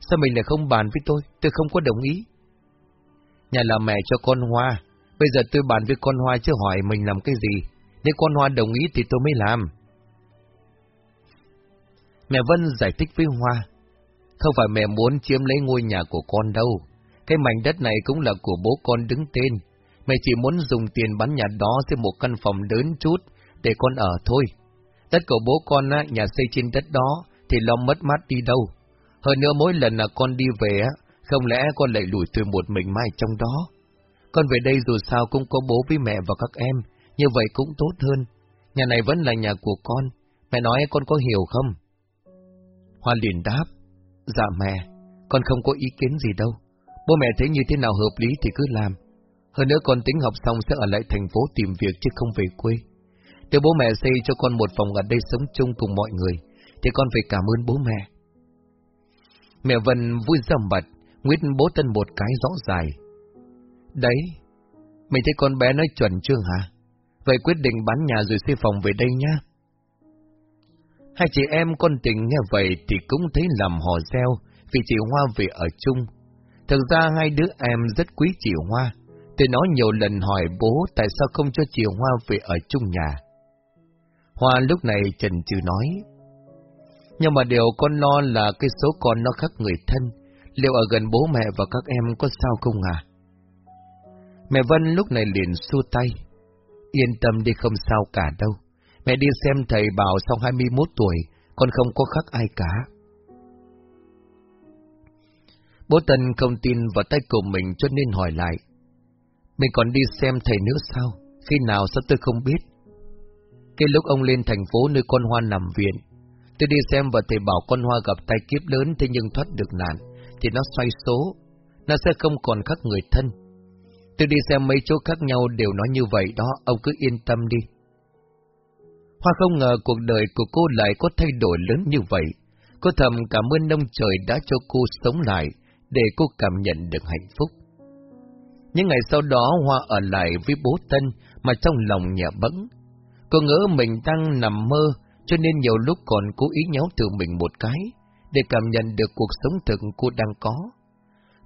Sao mình lại không bàn với tôi? Tôi không có đồng ý. Nhà là mẹ cho con Hoa. Bây giờ tôi bàn với con Hoa chứ hỏi mình làm cái gì. Nếu con Hoa đồng ý thì tôi mới làm. Mẹ Vân giải thích với Hoa. Không phải mẹ muốn chiếm lấy ngôi nhà của con đâu. Cái mảnh đất này cũng là của bố con đứng tên. Mẹ chỉ muốn dùng tiền bán nhà đó thêm một căn phòng lớn chút để con ở thôi. Đất của bố con á, nhà xây trên đất đó thì lo mất mát đi đâu. Hơn nữa mỗi lần là con đi về á, không lẽ con lại lủi tôi một mình mai trong đó. Con về đây dù sao cũng có bố với mẹ và các em, như vậy cũng tốt hơn. Nhà này vẫn là nhà của con, mẹ nói con có hiểu không? Hoa liền đáp, dạ mẹ, con không có ý kiến gì đâu. Bố mẹ thấy như thế nào hợp lý thì cứ làm. Hơn nữa con tính học xong sẽ ở lại thành phố tìm việc chứ không về quê. Nếu bố mẹ xây cho con một phòng ở đây sống chung cùng mọi người, thì con phải cảm ơn bố mẹ. Mẹ Vân vui dầm bật, nguyết bố Tân một cái rõ dài. Đấy, mình thấy con bé nói chuẩn chưa hả? Vậy quyết định bán nhà rồi xây phòng về đây nhá. Hai chị em con tình nghe vậy thì cũng thấy làm hò reo vì chị Hoa về ở chung. Thực ra hai đứa em rất quý chị Hoa. Tôi nói nhiều lần hỏi bố tại sao không cho chị Hoa về ở chung nhà. Hoa lúc này trần trừ nói. Nhưng mà điều con lo là cái số con nó khác người thân. Liệu ở gần bố mẹ và các em có sao không à? Mẹ Vân lúc này liền xua tay. Yên tâm đi, không sao cả đâu. Mẹ đi xem thầy bảo sau 21 tuổi, con không có khác ai cả. Bố Tân không tin vào tay của mình cho nên hỏi lại. Mình còn đi xem thầy nữa sao? Khi nào sao tôi không biết? Cái lúc ông lên thành phố nơi con Hoa nằm viện, tôi đi xem và thầy bảo con Hoa gặp tai kiếp lớn thế nhưng thoát được nạn, thì nó xoay số, nó sẽ không còn khắc người thân. Tôi đi xem mấy chỗ khác nhau đều nói như vậy đó, ông cứ yên tâm đi. Hoa không ngờ cuộc đời của cô lại có thay đổi lớn như vậy. Cô thầm cảm ơn ông trời đã cho cô sống lại, để cô cảm nhận được hạnh phúc. Những ngày sau đó Hoa ở lại với bố Tân mà trong lòng nhẹ bẫng. Cô ngỡ mình đang nằm mơ, cho nên nhiều lúc còn cố ý nhéo từ mình một cái, để cảm nhận được cuộc sống thực cô đang có.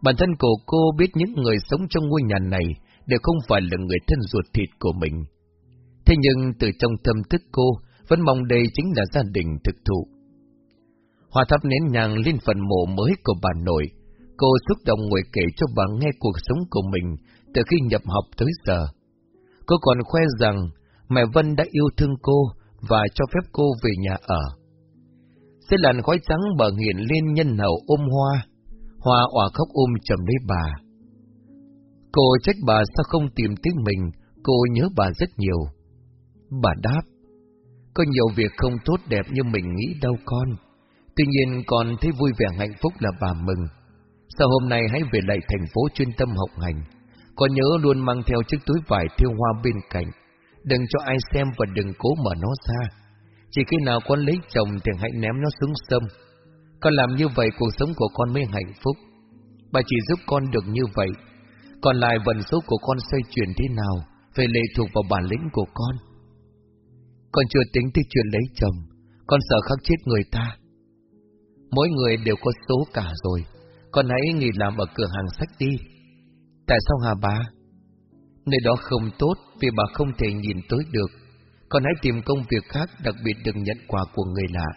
Bản thân của cô biết những người sống trong ngôi nhà này đều không phải là người thân ruột thịt của mình. Thế nhưng từ trong tâm thức cô vẫn mong đây chính là gia đình thực thụ. Hòa thắp nén nhàng lên phần mộ mới của bà nội, cô xúc động ngồi kể cho bà nghe cuộc sống của mình từ khi nhập học tới giờ. Cô còn khoe rằng mẹ Vân đã yêu thương cô và cho phép cô về nhà ở. Xe làn khói trắng bờ hiện lên nhân hậu ôm hoa, hoa òa khóc ôm chầm lấy bà. Cô trách bà sao không tìm tiếng mình, cô nhớ bà rất nhiều. Bà đáp, có nhiều việc không tốt đẹp như mình nghĩ đâu con. Tuy nhiên con thấy vui vẻ hạnh phúc là bà mừng. Sau hôm nay hãy về lại thành phố chuyên tâm học hành. Con nhớ luôn mang theo chiếc túi vải thiêu hoa bên cạnh. Đừng cho ai xem và đừng cố mở nó ra. Chỉ khi nào con lấy chồng thì hãy ném nó xuống sông. Con làm như vậy cuộc sống của con mới hạnh phúc. Bà chỉ giúp con được như vậy. Còn lại vận số của con xoay chuyển thế nào, phải lệ thuộc vào bản lĩnh của con. Con chưa tính tới chuyện lấy chồng, con sợ khắc chết người ta. Mỗi người đều có số cả rồi, con hãy nghỉ làm ở cửa hàng sách đi. Tại sao hả bà? Nơi đó không tốt vì bà không thể nhìn tới được. Con hãy tìm công việc khác đặc biệt đừng nhận quà của người lạ.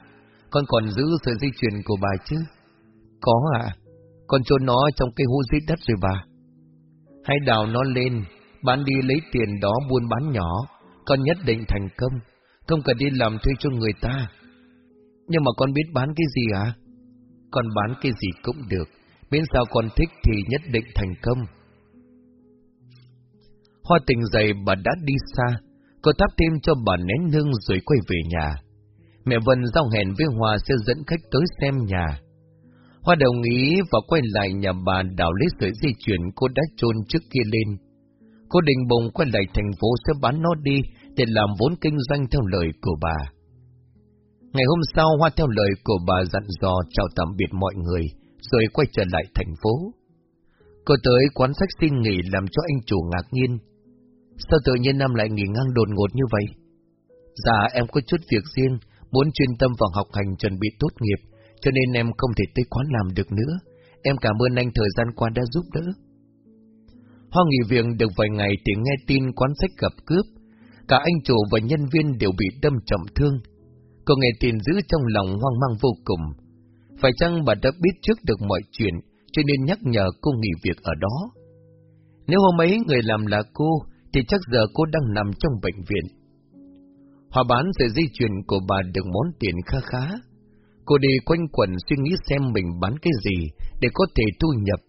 Con còn giữ sợi dây chuyền của bà chứ? Có ạ. Con chôn nó trong cái hũ dưới đất rồi bà. Hãy đào nó lên, bán đi lấy tiền đó buôn bán nhỏ. Con nhất định thành công không cần đi làm thuê cho người ta. Nhưng mà con biết bán cái gì à? Con bán cái gì cũng được, miễn sao con thích thì nhất định thành công. Hoa tình dậy bà đã đi xa, cô thắp thêm cho bà nén hương rồi quay về nhà. Mẹ Vân giao hẹn với Hoa sẽ dẫn khách tới xem nhà. Hoa đồng ý và quay lại nhà bà đảo lấy sợi dây chuyền cô đã chôn trước kia lên. Cô định bồng quay lại thành phố sẽ bán nó đi để làm vốn kinh doanh theo lời của bà. Ngày hôm sau, Hoa theo lời của bà dặn dò chào tạm biệt mọi người, rồi quay trở lại thành phố. Cô tới quán sách xin nghỉ làm cho anh chủ ngạc nhiên. Sao tự nhiên năm lại nghỉ ngang đột ngột như vậy? Dạ, em có chút việc riêng, muốn chuyên tâm vào học hành chuẩn bị tốt nghiệp, cho nên em không thể tới quán làm được nữa. Em cảm ơn anh thời gian qua đã giúp đỡ. Hoa nghỉ việc được vài ngày thì nghe tin quán sách gặp cướp, Cả anh chủ và nhân viên đều bị đâm trọng thương. Cô nghe tin giữ trong lòng hoang mang vô cùng. Phải chăng bà đã biết trước được mọi chuyện, cho nên nhắc nhở cô nghỉ việc ở đó? Nếu hôm ấy người làm là cô, thì chắc giờ cô đang nằm trong bệnh viện. Hòa bán sợi dây chuyền của bà được món tiền kha khá. Cô đi quanh quẩn suy nghĩ xem mình bán cái gì để có thể thu nhập,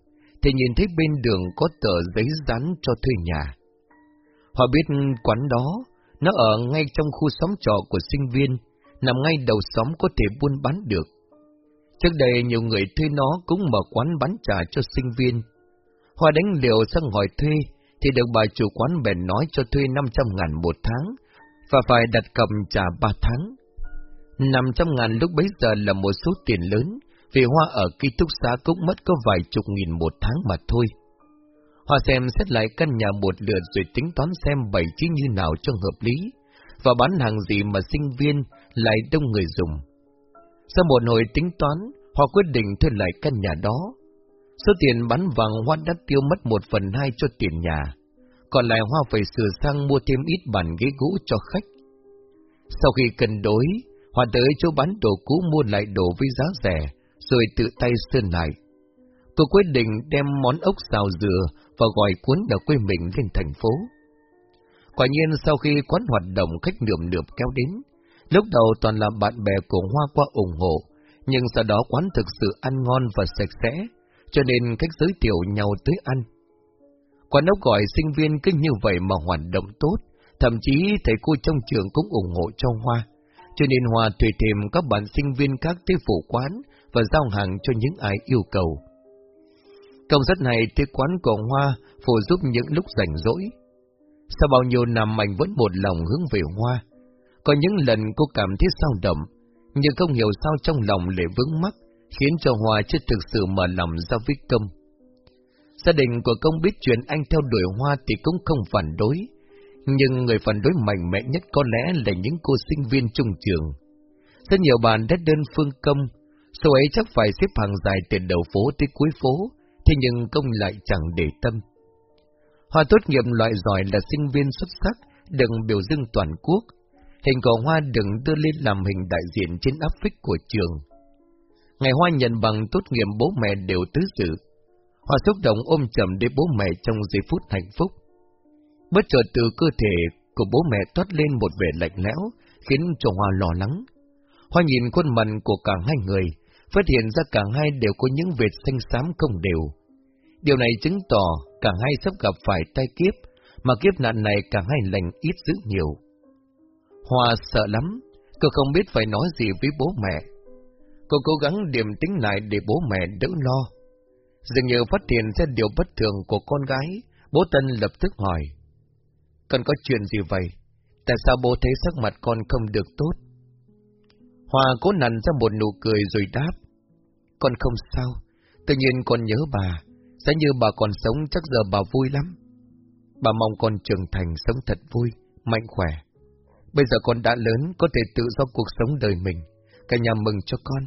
thì nhìn thấy bên đường có tờ giấy dán cho thuê nhà. Họ biết quán đó, nó ở ngay trong khu xóm trọ của sinh viên, nằm ngay đầu xóm có thể buôn bán được. Trước đây nhiều người thuê nó cũng mở quán bán trà cho sinh viên. Hoa đánh liều sang hỏi thuê, thì được bà chủ quán bèn nói cho thuê 500 ngàn một tháng, và phải đặt cầm trả 3 tháng. 500 ngàn lúc bấy giờ là một số tiền lớn, vì Hoa ở ký túc xá cũng mất có vài chục nghìn một tháng mà thôi. Hoa xem xét lại căn nhà một lượt rồi tính toán xem bày trí như nào cho hợp lý, và bán hàng gì mà sinh viên lại đông người dùng. Sau một hồi tính toán, Hoa quyết định thuê lại căn nhà đó. Số tiền bán vàng Hoa đã tiêu mất một phần hai cho tiền nhà, còn lại Hoa phải sửa sang mua thêm ít bàn ghế gỗ cho khách. Sau khi cân đối, Hoa tới chỗ bán đồ cũ mua lại đồ với giá rẻ, rồi tự tay sơn lại. Cô quyết định đem món ốc xào dừa và gỏi cuốn ở quê mình lên thành phố. Quả nhiên sau khi quán hoạt động khách nượm nượp kéo đến, lúc đầu toàn là bạn bè của Hoa qua ủng hộ, nhưng sau đó quán thực sự ăn ngon và sạch sẽ, cho nên khách giới thiệu nhau tới ăn. Quán ốc gọi sinh viên cứ như vậy mà hoạt động tốt, thậm chí thầy cô trong trường cũng ủng hộ cho Hoa, cho nên Hoa thuê thêm các bạn sinh viên khác tới phủ quán và giao hàng cho những ai yêu cầu. Công rất này tới quán cổ Hoa phụ giúp những lúc rảnh rỗi. Sau bao nhiêu năm anh vẫn một lòng hướng về Hoa. Có những lần cô cảm thấy sao động, nhưng không hiểu sao trong lòng lại vướng mắc, khiến cho Hoa chưa thực sự mở lòng ra với công. Gia đình của công biết chuyện anh theo đuổi Hoa thì cũng không phản đối, nhưng người phản đối mạnh mẽ nhất có lẽ là những cô sinh viên trung trường. Rất nhiều bạn đã đơn phương công, số ấy chắc phải xếp hàng dài từ đầu phố tới cuối phố, thế nhưng công lại chẳng để tâm. Hoa tốt nghiệp loại giỏi là sinh viên xuất sắc, đừng biểu dương toàn quốc. Hình của Hoa đừng đưa lên làm hình đại diện trên áp phích của trường. Ngày Hoa nhận bằng tốt nghiệp bố mẹ đều tứ sự. Hoa xúc động ôm chầm để bố mẹ trong giây phút hạnh phúc. Bất chợt từ cơ thể của bố mẹ toát lên một vẻ lạnh lẽo, khiến cho Hoa lo lắng. Hoa nhìn khuôn mặt của cả hai người, phát hiện ra cả hai đều có những vệt xanh xám không đều. Điều này chứng tỏ cả hai sắp gặp phải tai kiếp, mà kiếp nạn này cả hai lành ít dữ nhiều. Hòa sợ lắm, cô không biết phải nói gì với bố mẹ. Cô cố gắng điềm tĩnh lại để bố mẹ đỡ lo. Dường như phát hiện ra điều bất thường của con gái, bố Tân lập tức hỏi. Con có chuyện gì vậy? Tại sao bố thấy sắc mặt con không được tốt? Hòa cố nặn ra một nụ cười rồi đáp. Con không sao, tự nhiên con nhớ bà, sẽ như bà còn sống chắc giờ bà vui lắm. Bà mong con trưởng thành sống thật vui, mạnh khỏe. Bây giờ con đã lớn, có thể tự do cuộc sống đời mình, cả nhà mừng cho con.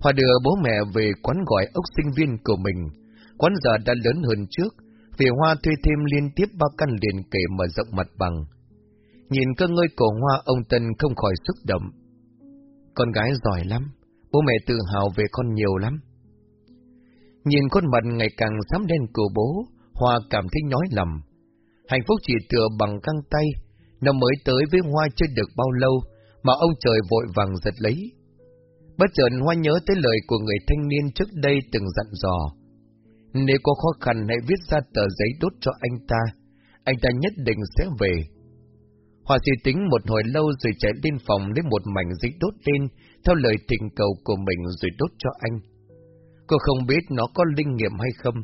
Hòa đưa bố mẹ về quán gọi ốc sinh viên của mình. Quán giờ đã lớn hơn trước, vì Hoa thuê thêm liên tiếp ba căn liền kể mở rộng mặt bằng. Nhìn cơ ngơi cổ Hoa ông Tân không khỏi xúc động. Con gái giỏi lắm, bố mẹ tự hào về con nhiều lắm. Nhìn khuôn mặt ngày càng xám đen của bố, Hoa cảm thấy nhói lầm. Hạnh phúc chỉ tựa bằng căng tay, năm mới tới với Hoa chưa được bao lâu, mà ông trời vội vàng giật lấy. Bất chợt Hoa nhớ tới lời của người thanh niên trước đây từng dặn dò. Nếu có khó khăn hãy viết ra tờ giấy đốt cho anh ta, anh ta nhất định sẽ về. Hoa suy tính một hồi lâu rồi chạy lên phòng lấy một mảnh giấy đốt lên, theo lời tình cầu của mình rồi đốt cho anh. Cô không biết nó có linh nghiệm hay không.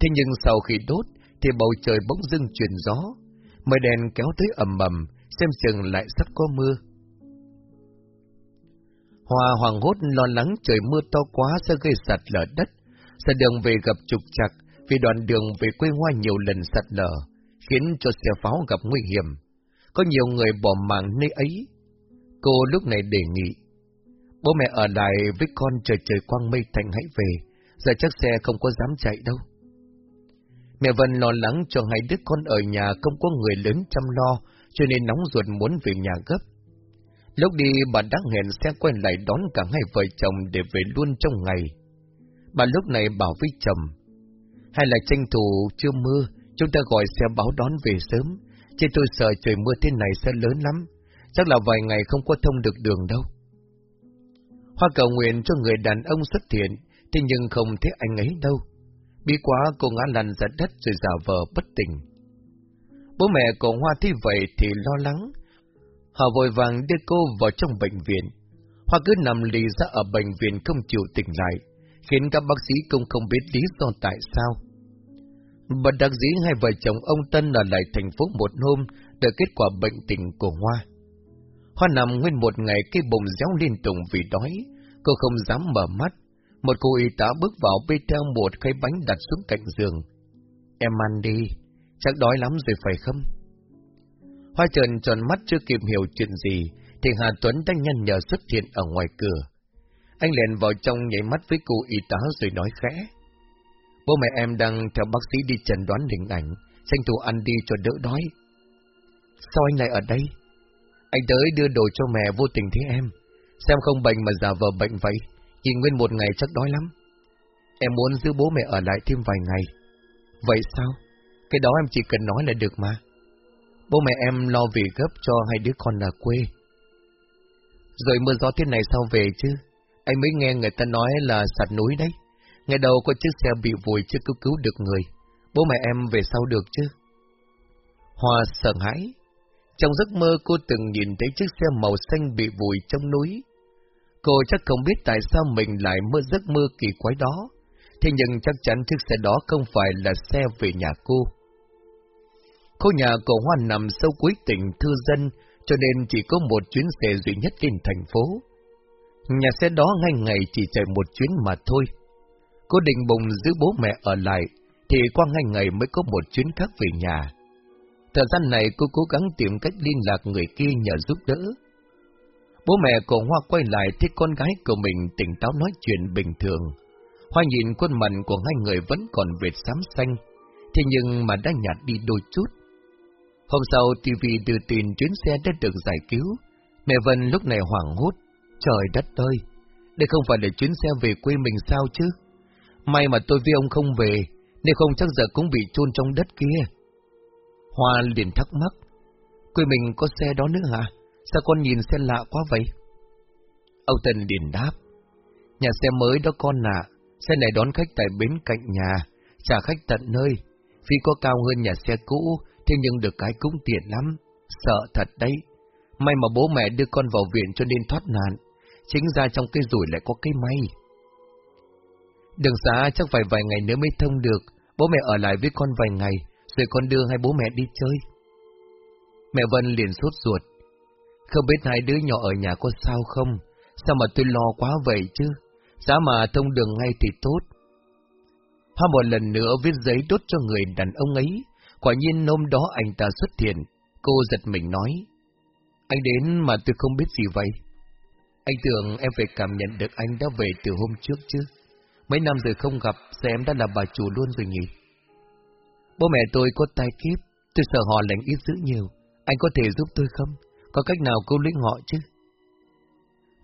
Thế nhưng sau khi đốt, thì bầu trời bỗng dưng chuyển gió, mây đèn kéo tới ầm ầm, xem chừng lại sắp có mưa. Hoa hoàng hốt lo lắng trời mưa to quá sẽ gây sạt lở đất, sẽ đường về gặp trục chặt vì đoạn đường về quê Hoa nhiều lần sạt lở, khiến cho xe pháo gặp nguy hiểm. Có nhiều người bỏ mạng nơi ấy. Cô lúc này đề nghị, bố mẹ ở lại với con trời trời quang mây thành hãy về, giờ chắc xe không có dám chạy đâu. Mẹ Vân lo lắng cho hai đứa con ở nhà không có người lớn chăm lo, cho nên nóng ruột muốn về nhà gấp. Lúc đi bà đã hẹn sẽ quay lại đón cả hai vợ chồng để về luôn trong ngày. Bà lúc này bảo với chồng, hay là tranh thủ chưa mưa, chúng ta gọi xe báo đón về sớm, chứ tôi sợ trời mưa thế này sẽ lớn lắm, chắc là vài ngày không có thông được đường đâu. Hoa cầu nguyện cho người đàn ông xuất hiện, thế nhưng không thấy anh ấy đâu. Bí quá cô ngã lăn ra đất rồi giả vờ bất tỉnh. Bố mẹ của Hoa thấy vậy thì lo lắng. Họ vội vàng đưa cô vào trong bệnh viện. Hoa cứ nằm lì ra ở bệnh viện không chịu tỉnh lại, khiến các bác sĩ cũng không biết lý do tại sao. Bật đặc dĩ hai vợ chồng ông Tân ở lại thành phố một hôm đợi kết quả bệnh tình của Hoa. Hoa nằm nguyên một ngày cái bụng réo liên tục vì đói, cô không dám mở mắt. Một cô y tá bước vào bê theo một cái bánh đặt xuống cạnh giường. Em ăn đi, chắc đói lắm rồi phải không? Hoa trần tròn mắt chưa kịp hiểu chuyện gì, thì Hà Tuấn đã nhăn nhở xuất hiện ở ngoài cửa. Anh lèn vào trong nhảy mắt với cô y tá rồi nói khẽ. Bố mẹ em đang theo bác sĩ đi chẩn đoán hình ảnh, tranh thủ ăn đi cho đỡ đói. Sao anh lại ở đây? Anh tới đưa đồ cho mẹ vô tình thấy em. Xem không bệnh mà giả vờ bệnh vậy, nhìn nguyên một ngày chắc đói lắm. Em muốn giữ bố mẹ ở lại thêm vài ngày. Vậy sao? Cái đó em chỉ cần nói là được mà. Bố mẹ em lo vì gấp cho hai đứa con ở quê. Rồi mưa gió thế này sao về chứ? Anh mới nghe người ta nói là sạt núi đấy. Ngày đầu có chiếc xe bị vùi chưa cứu cứu được người. Bố mẹ em về sau được chứ? Hoa sợ hãi. Trong giấc mơ cô từng nhìn thấy chiếc xe màu xanh bị vùi trong núi. Cô chắc không biết tại sao mình lại mơ giấc mơ kỳ quái đó. Thế nhưng chắc chắn chiếc xe đó không phải là xe về nhà cô. Khu nhà của Hoa nằm sâu cuối tỉnh thư dân, cho nên chỉ có một chuyến xe duy nhất lên thành phố. Nhà xe đó ngay ngày chỉ chạy một chuyến mà thôi. Cô định bụng giữ bố mẹ ở lại, thì qua ngay ngày mới có một chuyến khác về nhà. Thời gian này cô cố gắng tìm cách liên lạc người kia nhờ giúp đỡ. Bố mẹ của Hoa quay lại thấy con gái của mình tỉnh táo nói chuyện bình thường. Hoa nhìn khuôn mặt của hai người vẫn còn vệt xám xanh, thế nhưng mà đã nhạt đi đôi chút. Hôm sau TV đưa tin chuyến xe đã được giải cứu. Mẹ Vân lúc này hoảng hốt. Trời đất ơi! Đây không phải là chuyến xe về quê mình sao chứ? May mà tôi với ông không về, nếu không chắc giờ cũng bị chôn trong đất kia. Hoa liền thắc mắc. Quê mình có xe đó nữa hả? Sao con nhìn xe lạ quá vậy? Âu Tân liền đáp. Nhà xe mới đó con nạ, xe này đón khách tại bến cạnh nhà, trả khách tận nơi. Phí có cao hơn nhà xe cũ, thế nhưng được cái cũng tiện lắm. Sợ thật đấy. May mà bố mẹ đưa con vào viện cho nên thoát nạn. Chính ra trong cái rủi lại có cái may. Đường xá chắc phải vài ngày nữa mới thông được, bố mẹ ở lại với con vài ngày, rồi con đưa hai bố mẹ đi chơi. Mẹ Vân liền sốt ruột. Không biết hai đứa nhỏ ở nhà có sao không? Sao mà tôi lo quá vậy chứ? Giá mà thông đường ngay thì tốt. Hoa một lần nữa viết giấy đốt cho người đàn ông ấy. Quả nhiên hôm đó anh ta xuất hiện. Cô giật mình nói. Anh đến mà tôi không biết gì vậy. Anh tưởng em phải cảm nhận được anh đã về từ hôm trước chứ. Mấy năm rồi không gặp, giờ em đã là bà chủ luôn rồi nhỉ? Bố mẹ tôi có tai kiếp, tôi sợ họ lệnh ít dữ nhiều. Anh có thể giúp tôi không? Có cách nào câu lĩnh họ chứ?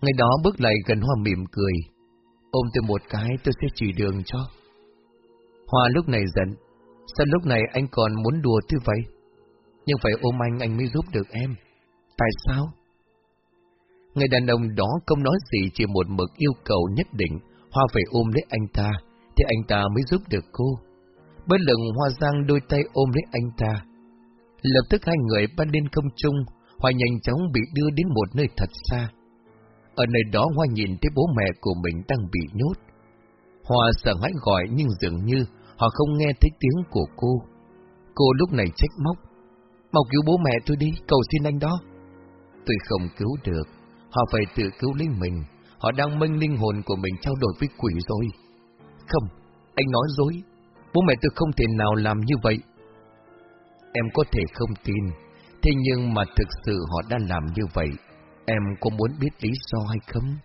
Ngày đó bước lại gần Hoa mỉm cười. Ôm tôi một cái tôi sẽ chỉ đường cho. Hoa lúc này giận. Sao lúc này anh còn muốn đùa thứ vậy? Nhưng phải ôm anh anh mới giúp được em. Tại sao? Người đàn ông đó không nói gì chỉ một mực yêu cầu nhất định Hoa phải ôm lấy anh ta, thì anh ta mới giúp được cô. Bất lần Hoa Giang đôi tay ôm lấy anh ta. Lập tức hai người bắt lên không trung, Hoa nhanh chóng bị đưa đến một nơi thật xa. Ở nơi đó Hoa nhìn thấy bố mẹ của mình đang bị nhốt. Hoa sợ hãi gọi nhưng dường như họ không nghe thấy tiếng của cô. Cô lúc này trách móc. Mau cứu bố mẹ tôi đi, cầu xin anh đó. Tôi không cứu được, họ phải tự cứu lấy mình. Họ đang mênh linh hồn của mình trao đổi với quỷ rồi. Không, anh nói dối. Bố mẹ tôi không thể nào làm như vậy. Em có thể không tin, thế nhưng mà thực sự họ đã làm như vậy. Em có muốn biết lý do hay không?